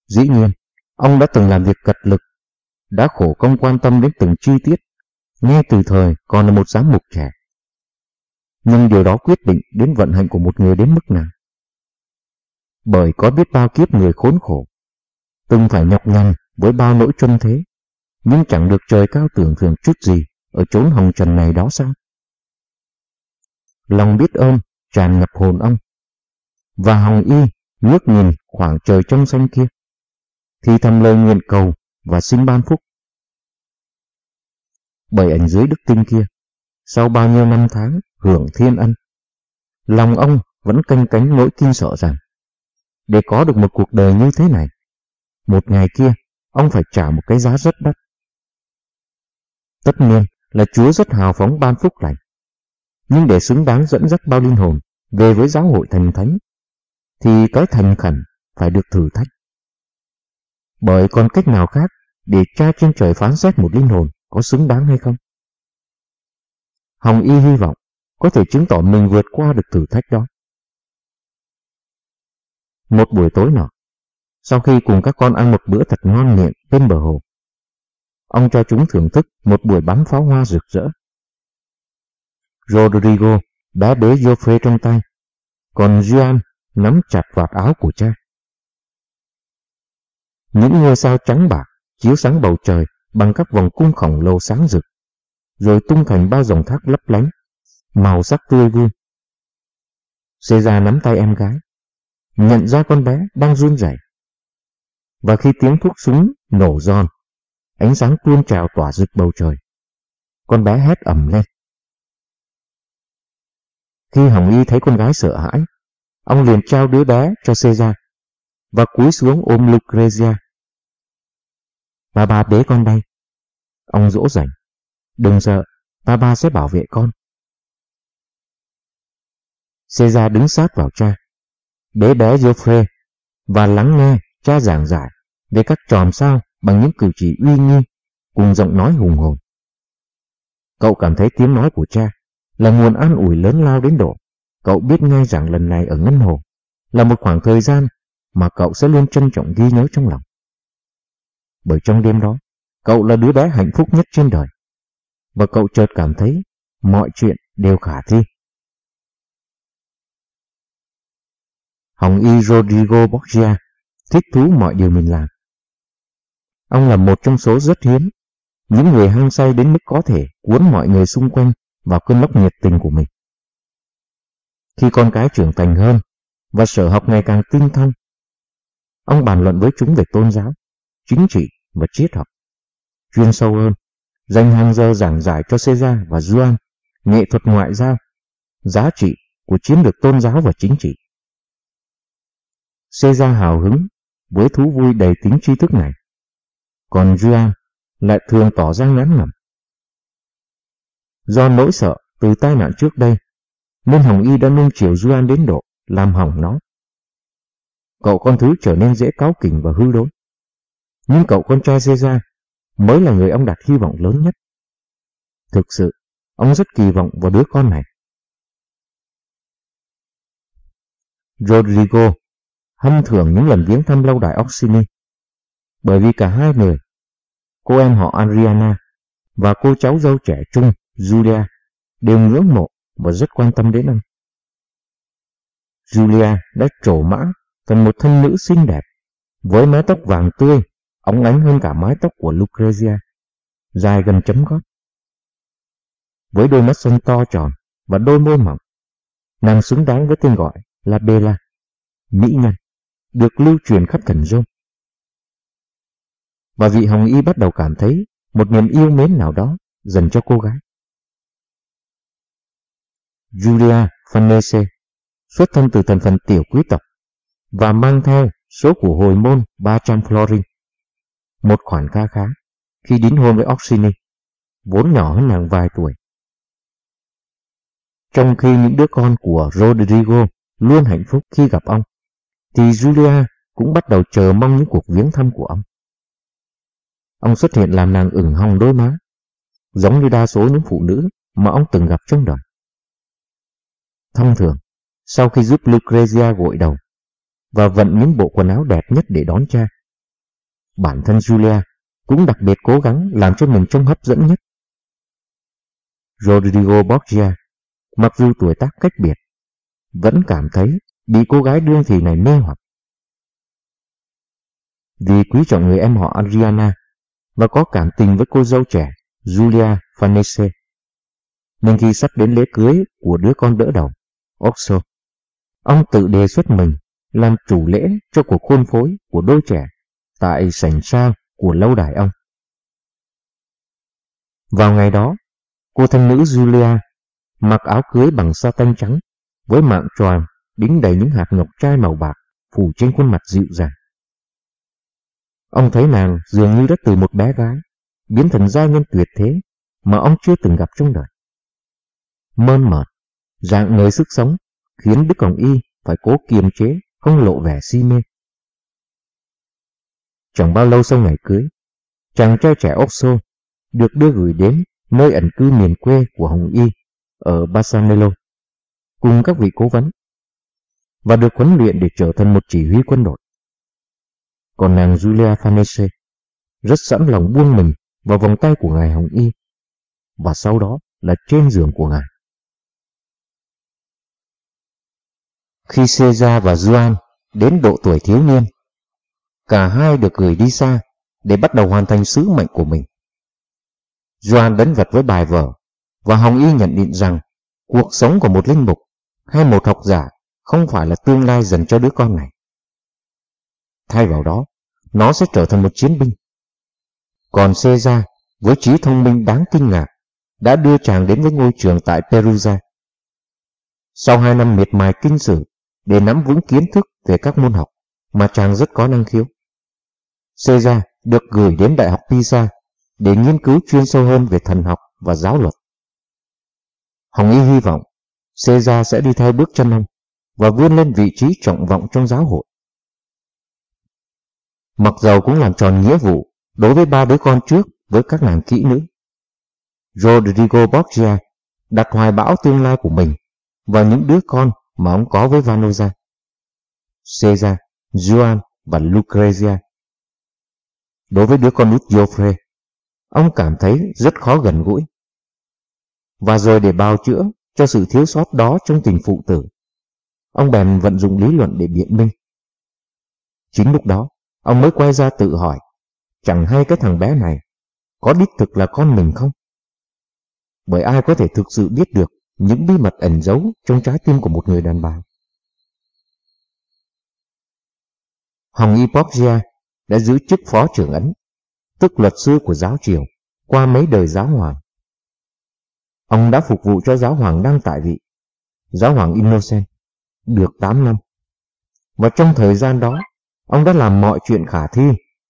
Dĩ nhiên, ông đã từng làm việc cật lực, đã khổ công quan tâm đến từng chi tiết, ngay từ thời còn là một giám mục trẻ. Nhưng điều đó quyết định đến vận hành của một người đến mức nào. Bởi có biết bao kiếp người khốn khổ, từng phải nhọc nhằn với bao nỗi chân thế, nhưng chẳng được trời cao tưởng thưởng chút gì ở chốn hồng trần này đó sao? Lòng biết ơn tràn ngập hồn ông, và hồng y ngước nhìn khoảng trời trong xanh kia thì thầm lời nguyện cầu và xin ban phúc. Bởi ảnh dưới đức tin kia, sau bao nhiêu năm tháng hưởng thiên ân, lòng ông vẫn canh cánh nỗi kinh sợ rằng, để có được một cuộc đời như thế này, một ngày kia ông phải trả một cái giá rất đắt. Tất nhiên là Chúa rất hào phóng ban phúc lành. Nhưng để xứng đáng dẫn dắt bao linh hồn về với giáo hội thành thánh, thì cái thành khẩn phải được thử thách. Bởi còn cách nào khác để cha trên trời phán xét một linh hồn có xứng đáng hay không? Hồng Y hy vọng có thể chứng tỏ mình vượt qua được thử thách đó. Một buổi tối nọ, sau khi cùng các con ăn một bữa thật ngon miệng bên bờ hồ, ông cho chúng thưởng thức một buổi bắn pháo hoa rực rỡ. Rodrigo đã bế Joffre trong tay, còn Juan nắm chặt vạt áo của cha. Những ngôi sao trắng bạc chiếu sáng bầu trời bằng các vòng cung khổng lồ sáng rực, rồi tung thành ba dòng thác lấp lánh, màu sắc tươi vui. Caesar nắm tay em gái, nhận ra con bé đang run rẩy. Và khi tiếng thuốc súng nổ giòn, ánh sáng tuôn trào tỏa rực bầu trời, con bé hét ầm lên. Khi Hồng Y thấy con gái sợ hãi, ông liền trao đứa bé cho Caesar và cúi xuống ôm Lucrezia. Bà bà bế con đây. Ông dỗ dành. Đừng sợ, bà bà sẽ bảo vệ con. Caesar đứng sát vào cha, bế bé Geoffrey và lắng nghe cha giảng giải về các tròm sao bằng những cử chỉ uy nghi cùng giọng nói hùng hồn. Cậu cảm thấy tiếng nói của cha là nguồn an ủi lớn lao đến độ cậu biết ngay rằng lần này ở Ngân Hồ là một khoảng thời gian mà cậu sẽ luôn trân trọng ghi nhớ trong lòng. Bởi trong đêm đó, cậu là đứa bé hạnh phúc nhất trên đời. Và cậu chợt cảm thấy mọi chuyện đều khả thi. Hồng Y Rodrigo Borgia thích thú mọi điều mình làm. Ông là một trong số rất hiếm những người hăng say đến mức có thể cuốn mọi người xung quanh vào cơn lốc nhiệt tình của mình. Khi con cái trưởng thành hơn và sở học ngày càng tinh thông, ông bàn luận với chúng về tôn giáo, chính trị và triết học. Chuyên sâu hơn, dành hàng giờ giảng giải cho Caesar và Juan nghệ thuật ngoại giao, giá trị của chiến lược tôn giáo và chính trị. Caesar hào hứng với thú vui đầy tính tri thức này, còn Juan lại thường tỏ ra ngán ngẩm. Do nỗi sợ từ tai nạn trước đây, nên Hồng Y đã nung chiều Juan đến độ làm hỏng nó. Cậu con thứ trở nên dễ cáo kỉnh và hư đốn. Nhưng cậu con trai Cesar mới là người ông đặt hy vọng lớn nhất. Thực sự, ông rất kỳ vọng vào đứa con này. Rodrigo hâm thưởng những lần viếng thăm lâu đài Oxini, bởi vì cả hai người, cô em họ Adriana và cô cháu dâu trẻ trung Julia đều ngưỡng mộ và rất quan tâm đến anh. Julia đã trổ mã thành một thân nữ xinh đẹp, với mái tóc vàng tươi, óng ánh hơn cả mái tóc của Lucrezia, dài gần chấm gót. Với đôi mắt xanh to tròn và đôi môi mỏng, nàng xứng đáng với tên gọi là Bella, mỹ nhân, được lưu truyền khắp thần Rome. Và vị Hồng Y bắt đầu cảm thấy một niềm yêu mến nào đó dành cho cô gái. Julia Farnese xuất thân từ thành phần tiểu quý tộc và mang theo số của hồi môn 300 florin, một khoản kha khá khi đính hôn với Oxini, vốn nhỏ hơn nàng vài tuổi. Trong khi những đứa con của Rodrigo luôn hạnh phúc khi gặp ông, thì Julia cũng bắt đầu chờ mong những cuộc viếng thăm của ông. Ông xuất hiện làm nàng ửng hồng đôi má, giống như đa số những phụ nữ mà ông từng gặp trong đời. Thông thường, sau khi giúp Lucrezia gội đầu và vận những bộ quần áo đẹp nhất để đón cha, bản thân Julia cũng đặc biệt cố gắng làm cho mình trông hấp dẫn nhất. Rodrigo Borgia, mặc dù tuổi tác cách biệt, vẫn cảm thấy bị cô gái đương thị này mê hoặc. Vì quý trọng người em họ Adriana và có cảm tình với cô dâu trẻ Julia Farnese, nên khi sắp đến lễ cưới của đứa con đỡ đầu, Oxo, ông tự đề xuất mình làm chủ lễ cho cuộc hôn phối của đôi trẻ tại sảnh sang của lâu đài ông. Vào ngày đó, cô thanh nữ Julia mặc áo cưới bằng sa tanh trắng với mạng tròn đính đầy những hạt ngọc trai màu bạc phủ trên khuôn mặt dịu dàng. Ông thấy nàng dường như đã từ một bé gái biến thành giai nhân tuyệt thế mà ông chưa từng gặp trong đời. Mơn mởn, dạng người sức sống khiến Đức Hồng Y phải cố kiềm chế, không lộ vẻ si mê. Chẳng bao lâu sau ngày cưới, chàng trai trẻ Oxo được đưa gửi đến nơi ẩn cư miền quê của Hồng Y ở Basanello cùng các vị cố vấn và được huấn luyện để trở thành một chỉ huy quân đội. Còn nàng Julia Farnese rất sẵn lòng buông mình vào vòng tay của ngài Hồng Y và sau đó là trên giường của ngài. Khi Caesar và Juan đến độ tuổi thiếu niên, cả hai được gửi đi xa để bắt đầu hoàn thành sứ mệnh của mình. Juan đánh vật với bài vở và Hồng Y nhận định rằng cuộc sống của một linh mục hay một học giả không phải là tương lai dành cho đứa con này. Thay vào đó, nó sẽ trở thành một chiến binh. Còn Caesar, với trí thông minh đáng kinh ngạc, đã đưa chàng đến với ngôi trường tại Perugia. Sau hai năm miệt mài kinh sử để nắm vững kiến thức về các môn học mà chàng rất có năng khiếu, Caesar được gửi đến Đại học Pisa để nghiên cứu chuyên sâu hơn về thần học và giáo luật. Hồng Y hy vọng Caesar sẽ đi theo bước chân ông và vươn lên vị trí trọng vọng trong giáo hội. Mặc dầu cũng làm tròn nghĩa vụ đối với ba đứa con trước với các nàng kỹ nữ. Rodrigo Borgia đặt hoài bão tương lai của mình vào những đứa con mà ông có với Vanoza, Cesar, Juan và Lucrezia. Đối với đứa con út Joffre, ông cảm thấy rất khó gần gũi. Và rồi để bào chữa cho sự thiếu sót đó trong tình phụ tử, ông bèn vận dụng lý luận để biện minh. Chính lúc đó, ông mới quay ra tự hỏi, chẳng hay cái thằng bé này có đích thực là con mình không? Bởi ai có thể thực sự biết được những bí mật ẩn giấu trong trái tim của một người đàn bà? Hồng Y đã giữ chức phó trưởng ấn, tức luật sư của giáo triều, qua mấy đời giáo hoàng. Ông đã phục vụ cho giáo hoàng đang tại vị, giáo hoàng Innocent, được 8 năm. Và trong thời gian đó, ông đã làm mọi chuyện khả thi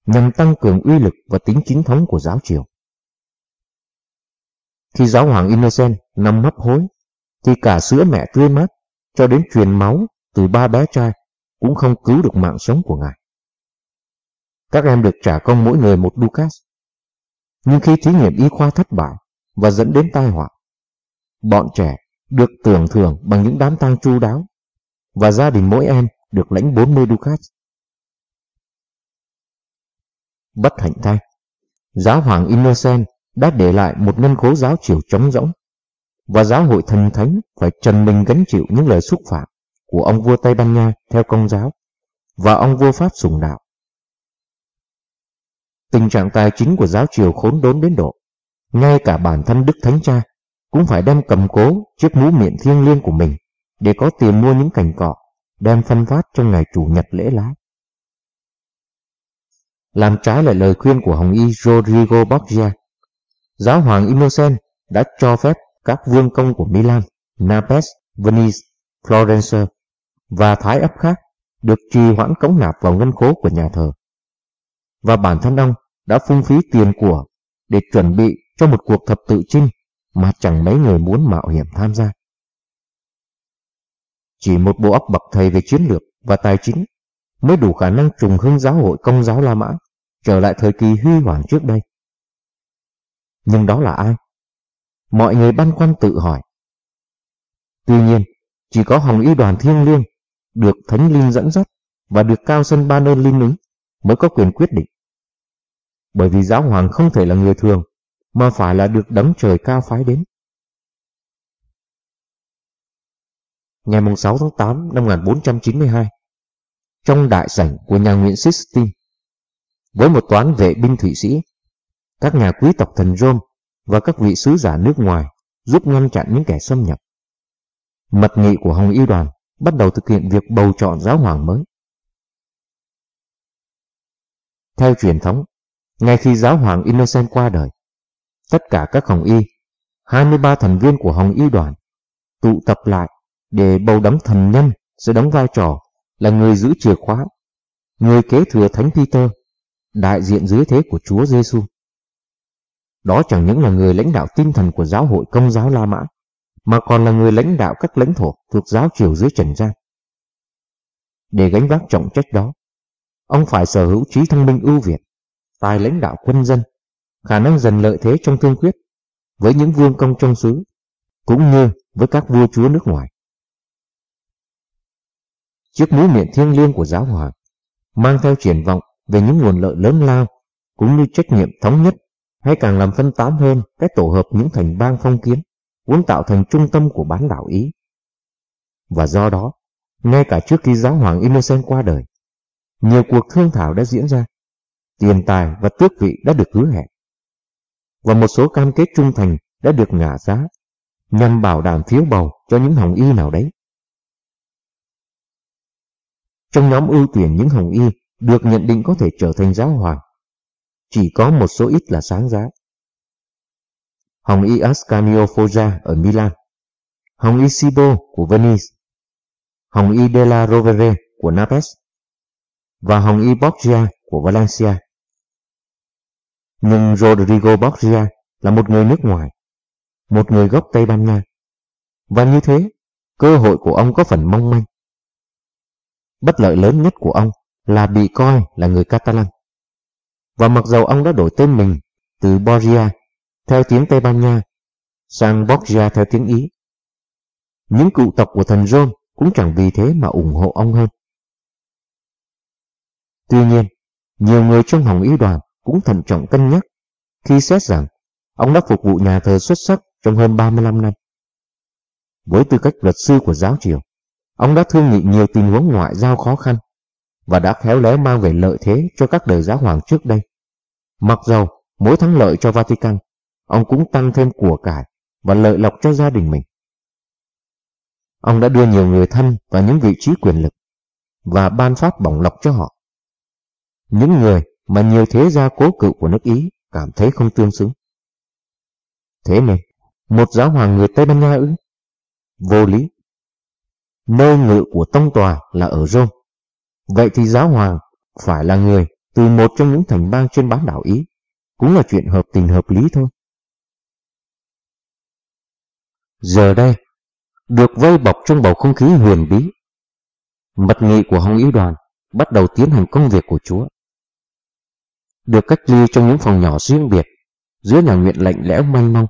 nhằm tăng cường uy lực và tính chính thống của giáo triều. Khi giáo hoàng Innocent nằm hấp hối, thì cả sữa mẹ tươi mát cho đến truyền máu từ ba bé trai cũng không cứu được mạng sống của ngài. Các em được trả công mỗi người một ducat. Nhưng khi thí nghiệm y khoa thất bại và dẫn đến tai họa, bọn trẻ được tưởng thưởng bằng những đám tang chu đáo và gia đình mỗi em được lãnh 40 ducat. Bất hạnh thay, giáo hoàng Innocent đã để lại một ngân khố giáo triều trống rỗng và giáo hội thần thánh phải trần mình gánh chịu những lời xúc phạm của ông vua Tây Ban Nha theo công giáo và ông vua Pháp sùng đạo. Tình trạng tài chính của giáo triều khốn đốn đến độ, ngay cả bản thân Đức Thánh Cha cũng phải đem cầm cố chiếc mũ miệng thiêng liêng của mình để có tiền mua những cành cọ, đem phân phát trong ngày chủ nhật lễ lá. Làm trái lại lời khuyên của Hồng Y Rodrigo Borgia, giáo hoàng Innocent đã cho phép các vương công của Milan, Naples, Venice, Florence và Thái ấp khác được trì hoãn cống nạp vào ngân khố của nhà thờ. Và bản thân ông đã phung phí tiền của để chuẩn bị cho một cuộc thập tự chinh mà chẳng mấy người muốn mạo hiểm tham gia. Chỉ một bộ óc bậc thầy về chiến lược và tài chính mới đủ khả năng trùng hưng giáo hội công giáo La Mã trở lại thời kỳ huy hoàng trước đây. Nhưng đó là ai? Mọi người băn khoăn tự hỏi. Tuy nhiên, chỉ có Hồng Y đoàn thiêng liêng, được Thánh Linh dẫn dắt và được Cao Sân Ba Nơn linh ứng mới có quyền quyết định. Bởi vì giáo hoàng không thể là người thường, mà phải là được đấng trời cao phái đến. Ngày 6 tháng 8 năm 1492, trong đại sảnh của nhà Nguyễn Sistine, với một toán vệ binh Thụy Sĩ, các nhà quý tộc thần Rome và các vị sứ giả nước ngoài giúp ngăn chặn những kẻ xâm nhập. Mật nghị của Hồng Y đoàn bắt đầu thực hiện việc bầu chọn giáo hoàng mới. Theo truyền thống, ngay khi giáo hoàng Innocent qua đời, tất cả các Hồng Y, 23 thành viên của Hồng Y đoàn, tụ tập lại để bầu đấng thần nhân sẽ đóng vai trò là người giữ chìa khóa, người kế thừa Thánh Peter, đại diện dưới thế của Chúa Giêsu. Đó chẳng những là người lãnh đạo tinh thần của giáo hội công giáo La Mã, mà còn là người lãnh đạo các lãnh thổ thuộc giáo triều dưới Trần gian. Để gánh vác trọng trách đó, ông phải sở hữu trí thông minh ưu việt, tài lãnh đạo quân dân, khả năng dần lợi thế trong thương quyết với những vương công trong xứ, cũng như với các vua chúa nước ngoài. Chiếc mũi miệng thiêng liêng của giáo hoàng mang theo triển vọng về những nguồn lợi lớn lao cũng như trách nhiệm thống nhất hay càng làm phân tán hơn cái tổ hợp những thành bang phong kiến vốn tạo thành trung tâm của bán đảo Ý. Và do đó, ngay cả trước khi giáo hoàng Innocent qua đời, nhiều cuộc thương thảo đã diễn ra, tiền tài và tước vị đã được hứa hẹn, và một số cam kết trung thành đã được ngả giá nhằm bảo đảm phiếu bầu cho những hồng y nào đấy. Trong nhóm ưu tuyển những hồng y được nhận định có thể trở thành giáo hoàng, chỉ có một số ít là sáng giá. Hồng y Ascanio Foggia ở Milan, Hồng y Sibo của Venice, Hồng y della Rovere của Naples và Hồng y Borgia của Valencia. Nhưng Rodrigo Borgia là một người nước ngoài, một người gốc Tây Ban Nha. Và như thế, cơ hội của ông có phần mong manh. Bất lợi lớn nhất của ông là bị coi là người Catalan. Và mặc dầu ông đã đổi tên mình từ Borgia theo tiếng Tây Ban Nha sang Borgia theo tiếng Ý, những cựu tộc của thần John cũng chẳng vì thế mà ủng hộ ông hơn. Tuy nhiên, nhiều người trong Hồng Y đoàn cũng thận trọng cân nhắc khi xét rằng ông đã phục vụ nhà thờ xuất sắc trong hơn 35 năm. Với tư cách luật sư của giáo triều, ông đã thương nghị nhiều tình huống ngoại giao khó khăn và đã khéo léo mang về lợi thế cho các đời giáo hoàng trước đây. Mặc dầu mỗi thắng lợi cho Vatican, ông cũng tăng thêm của cải và lợi lộc cho gia đình mình. Ông đã đưa nhiều người thân vào những vị trí quyền lực và ban phát bổng lộc cho họ. Những người mà nhiều thế gia cố cựu của nước Ý cảm thấy không tương xứng. Thế nên, một giáo hoàng người Tây Ban Nha ư? Vô lý. Nơi ngự của tông tòa là ở Rome. Vậy thì giáo hoàng phải là người từ một trong những thành bang trên bán đảo Ý, cũng là chuyện hợp tình hợp lý thôi. Giờ đây, được vây bọc trong bầu không khí huyền bí, mật nghị của Hồng Ý đoàn bắt đầu tiến hành công việc của Chúa. Được cách ly trong những phòng nhỏ riêng biệt, dưới nhà nguyện lạnh lẽo manh mông,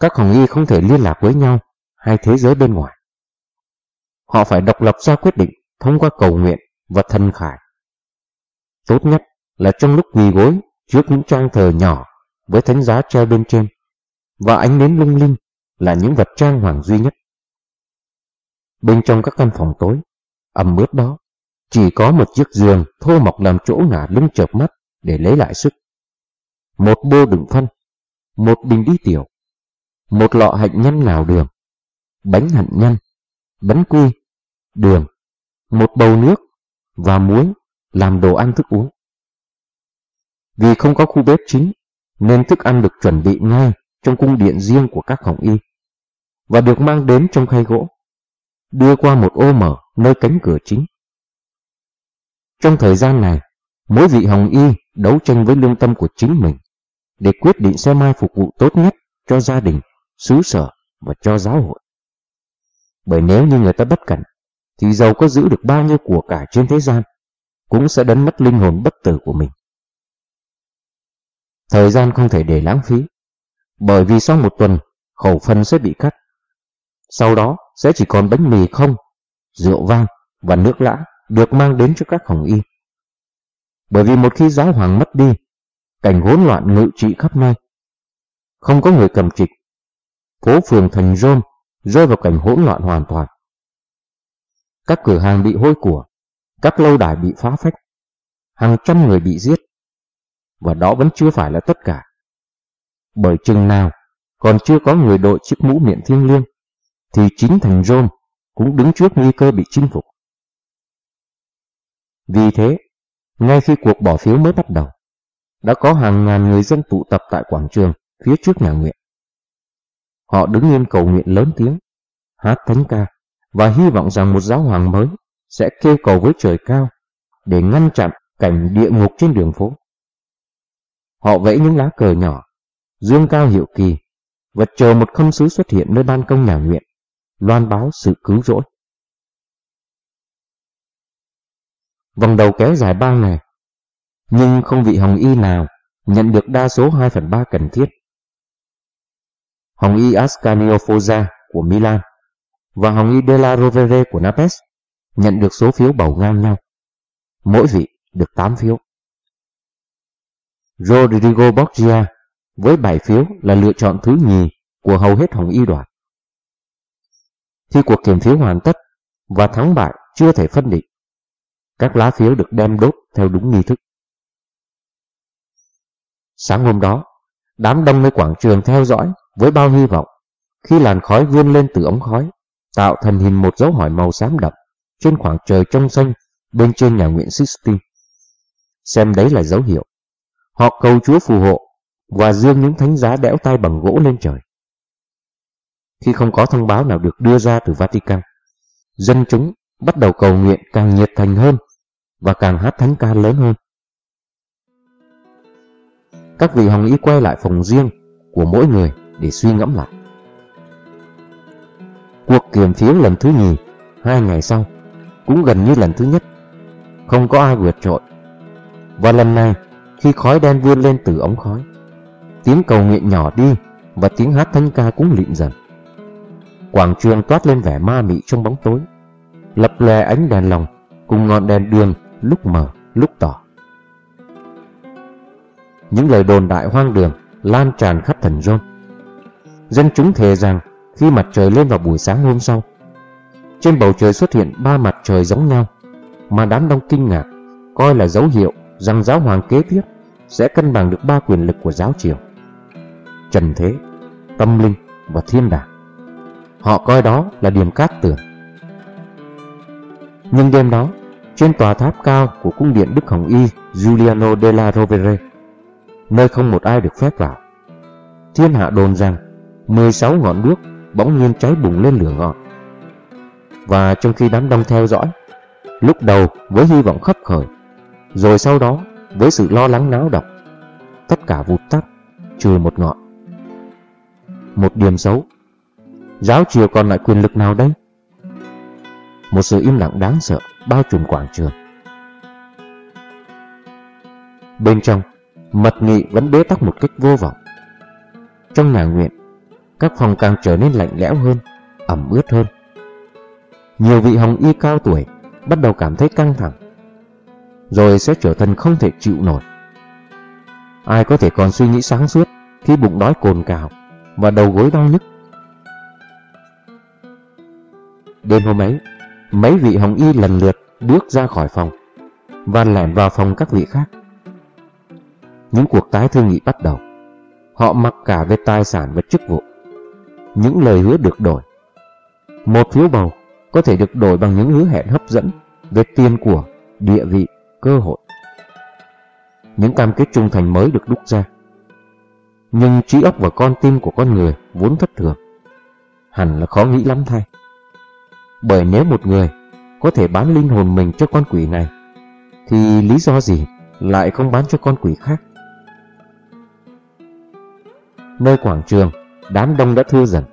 các Hồng Y không thể liên lạc với nhau hay thế giới bên ngoài. Họ phải độc lập ra quyết định thông qua cầu nguyện và thần khải. Tốt nhất là trong lúc quỳ gối trước những trang thờ nhỏ với thánh giá treo bên trên và ánh nến lung linh là những vật trang hoàng duy nhất. Bên trong các căn phòng tối, ẩm ướt đó, chỉ có một chiếc giường thô mọc làm chỗ ngả lưng chợp mắt để lấy lại sức. Một bô đựng phân, một bình đi tiểu, một lọ hạnh nhân nào đường, bánh hạnh nhân, bánh quy, đường, một bầu nước và muối làm đồ ăn thức uống. Vì không có khu bếp chính, nên thức ăn được chuẩn bị ngay trong cung điện riêng của các hồng y và được mang đến trong khay gỗ, đưa qua một ô mở nơi cánh cửa chính. Trong thời gian này, mỗi vị hồng y đấu tranh với lương tâm của chính mình để quyết định xem ai phục vụ tốt nhất cho gia đình xứ sở và cho giáo hội. Bởi nếu như người ta bất cẩn, thì giàu có giữ được bao nhiêu của cải trên thế gian, cũng sẽ đánh mất linh hồn bất tử của mình. Thời gian không thể để lãng phí, bởi vì sau một tuần, khẩu phần sẽ bị cắt. Sau đó sẽ chỉ còn bánh mì không, rượu vang và nước lã được mang đến cho các hồng y. Bởi vì một khi giáo hoàng mất đi, cảnh hỗn loạn ngự trị khắp nơi. Không có người cầm trịch phố phường thành rôn rơi vào cảnh hỗn loạn hoàn toàn. Các cửa hàng bị hôi của, các lâu đài bị phá phách, hàng trăm người bị giết. Và đó vẫn chưa phải là tất cả. Bởi chừng nào còn chưa có người đội chiếc mũ miệng thiêng liêng, thì chính thành Rome cũng đứng trước nguy cơ bị chinh phục. Vì thế, ngay khi cuộc bỏ phiếu mới bắt đầu, đã có hàng ngàn người dân tụ tập tại quảng trường phía trước nhà nguyện. Họ đứng yên cầu nguyện lớn tiếng, hát thánh ca và hy vọng rằng một giáo hoàng mới sẽ kêu cầu với trời cao để ngăn chặn cảnh địa ngục trên đường phố. Họ vẫy những lá cờ nhỏ dương cao hiệu kỳ và chờ một khâm sứ xuất hiện nơi ban công nhà nguyện, loan báo sự cứu rỗi. Vòng đầu kéo dài ba ngày, nhưng không vị hồng y nào nhận được đa số 2 phần 3 cần thiết. Hồng y Ascanio Foggia của Milan và Hồng y Della Rovere của Naples nhận được số phiếu bầu ngang nhau. Mỗi vị được 8 phiếu. Rodrigo Borgia với 7 phiếu là lựa chọn thứ nhì của hầu hết Hồng y đoàn. Khi cuộc kiểm phiếu hoàn tất và thắng bại chưa thể phân định, các lá phiếu được đem đốt theo đúng nghi thức. Sáng hôm đó, đám đông nơi quảng trường theo dõi với bao hy vọng khi làn khói vươn lên từ ống khói, tạo thành hình một dấu hỏi màu xám đậm trên khoảng trời trong xanh bên trên nhà nguyện Sistine. Xem đấy là dấu hiệu. Họ cầu Chúa phù hộ và dương những thánh giá đẽo tay bằng gỗ lên trời. Khi không có thông báo nào được đưa ra từ Vatican, dân chúng bắt đầu cầu nguyện càng nhiệt thành hơn và càng hát thánh ca lớn hơn. Các vị hồng y quay lại phòng riêng của mỗi người để suy ngẫm lại. Cuộc kiểm phiếu lần thứ nhì, hai ngày sau, cũng gần như lần thứ nhất. Không có ai vượt trội. Và lần này, khi khói đen vươn lên từ ống khói, tiếng cầu nguyện nhỏ đi và tiếng hát thanh ca cũng lịm dần. Quảng trường toát lên vẻ ma mị trong bóng tối, lập lòe ánh đèn lồng cùng ngọn đèn đường lúc mờ lúc tỏ. Những lời đồn đại hoang đường lan tràn khắp thần John. Dân chúng thề rằng khi mặt trời lên vào buổi sáng hôm sau, trên bầu trời xuất hiện ba mặt trời giống nhau, mà đám đông kinh ngạc, coi là dấu hiệu rằng giáo hoàng kế tiếp sẽ cân bằng được ba quyền lực của giáo triều. Trần thế, tâm linh và thiên đàng. Họ coi đó là điểm cát tường. Nhưng đêm đó, trên tòa tháp cao của cung điện Đức Hồng Y Giuliano della Rovere, nơi không một ai được phép vào, thiên hạ đồn rằng 16 ngọn đuốc bỗng nhiên cháy bùng lên lửa ngọn. Và trong khi đám đông theo dõi, lúc đầu với hy vọng khấp khởi, rồi sau đó với sự lo lắng náo động, tất cả vụt tắt, trừ một ngọn. Một điểm xấu, giáo triều còn lại quyền lực nào đây? Một sự im lặng đáng sợ bao trùm quảng trường. Bên trong, mật nghị vẫn bế tắc một cách vô vọng. Trong nhà nguyện, các phòng càng trở nên lạnh lẽo hơn, ẩm ướt hơn. Nhiều vị hồng y cao tuổi bắt đầu cảm thấy căng thẳng, rồi sẽ trở thành không thể chịu nổi. Ai có thể còn suy nghĩ sáng suốt khi bụng đói cồn cào và đầu gối đau nhức. Đêm hôm ấy, mấy vị hồng y lần lượt bước ra khỏi phòng và lẻn vào phòng các vị khác. Những cuộc tái thương nghị bắt đầu. Họ mặc cả về tài sản và chức vụ những lời hứa được đổi. Một phiếu bầu có thể được đổi bằng những hứa hẹn hấp dẫn về tiền của, địa vị, cơ hội. Những cam kết trung thành mới được đúc ra. Nhưng trí óc và con tim của con người vốn thất thường. Hẳn là khó nghĩ lắm thay. Bởi nếu một người có thể bán linh hồn mình cho con quỷ này, thì lý do gì lại không bán cho con quỷ khác? Nơi quảng trường đám đông đã thưa dần.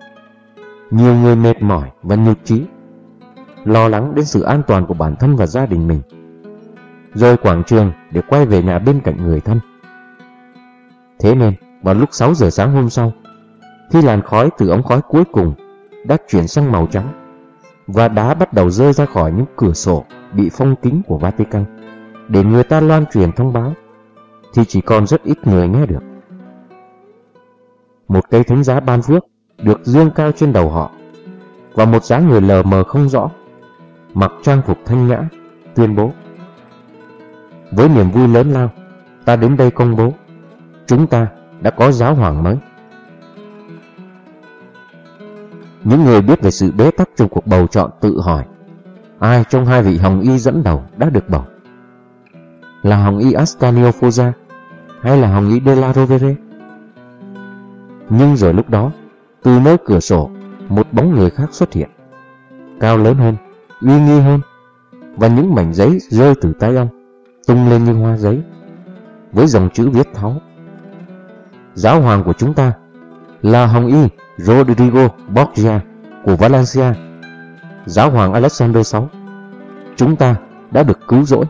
Nhiều người mệt mỏi và nhục trí, lo lắng đến sự an toàn của bản thân và gia đình mình. Rời quảng trường để quay về nhà bên cạnh người thân. Thế nên, vào lúc 6 giờ sáng hôm sau, khi làn khói từ ống khói cuối cùng đã chuyển sang màu trắng và đá bắt đầu rơi ra khỏi những cửa sổ bị phong kính của Vatican để người ta loan truyền thông báo, thì chỉ còn rất ít người nghe được một cây thánh giá ban phước, được dương cao trên đầu họ, và một dáng người lờ mờ không rõ, mặc trang phục thanh nhã, tuyên bố, với niềm vui lớn lao, ta đến đây công bố, chúng ta đã có giáo hoàng mới. Những người biết về sự bế tắc trong cuộc bầu chọn tự hỏi, ai trong hai vị hồng y dẫn đầu đã được bầu? Là hồng y Ascanio Foza hay là hồng y De La Rovere? Nhưng rồi lúc đó, từ nơi cửa sổ, một bóng người khác xuất hiện. Cao lớn hơn, uy nghi hơn, và những mảnh giấy rơi từ tay ông, tung lên như hoa giấy, với dòng chữ viết tháo. giáo hoàng của chúng ta là Hồng Y Rodrigo Borgia của Valencia, giáo hoàng Alexander VI. Chúng ta đã được cứu rỗi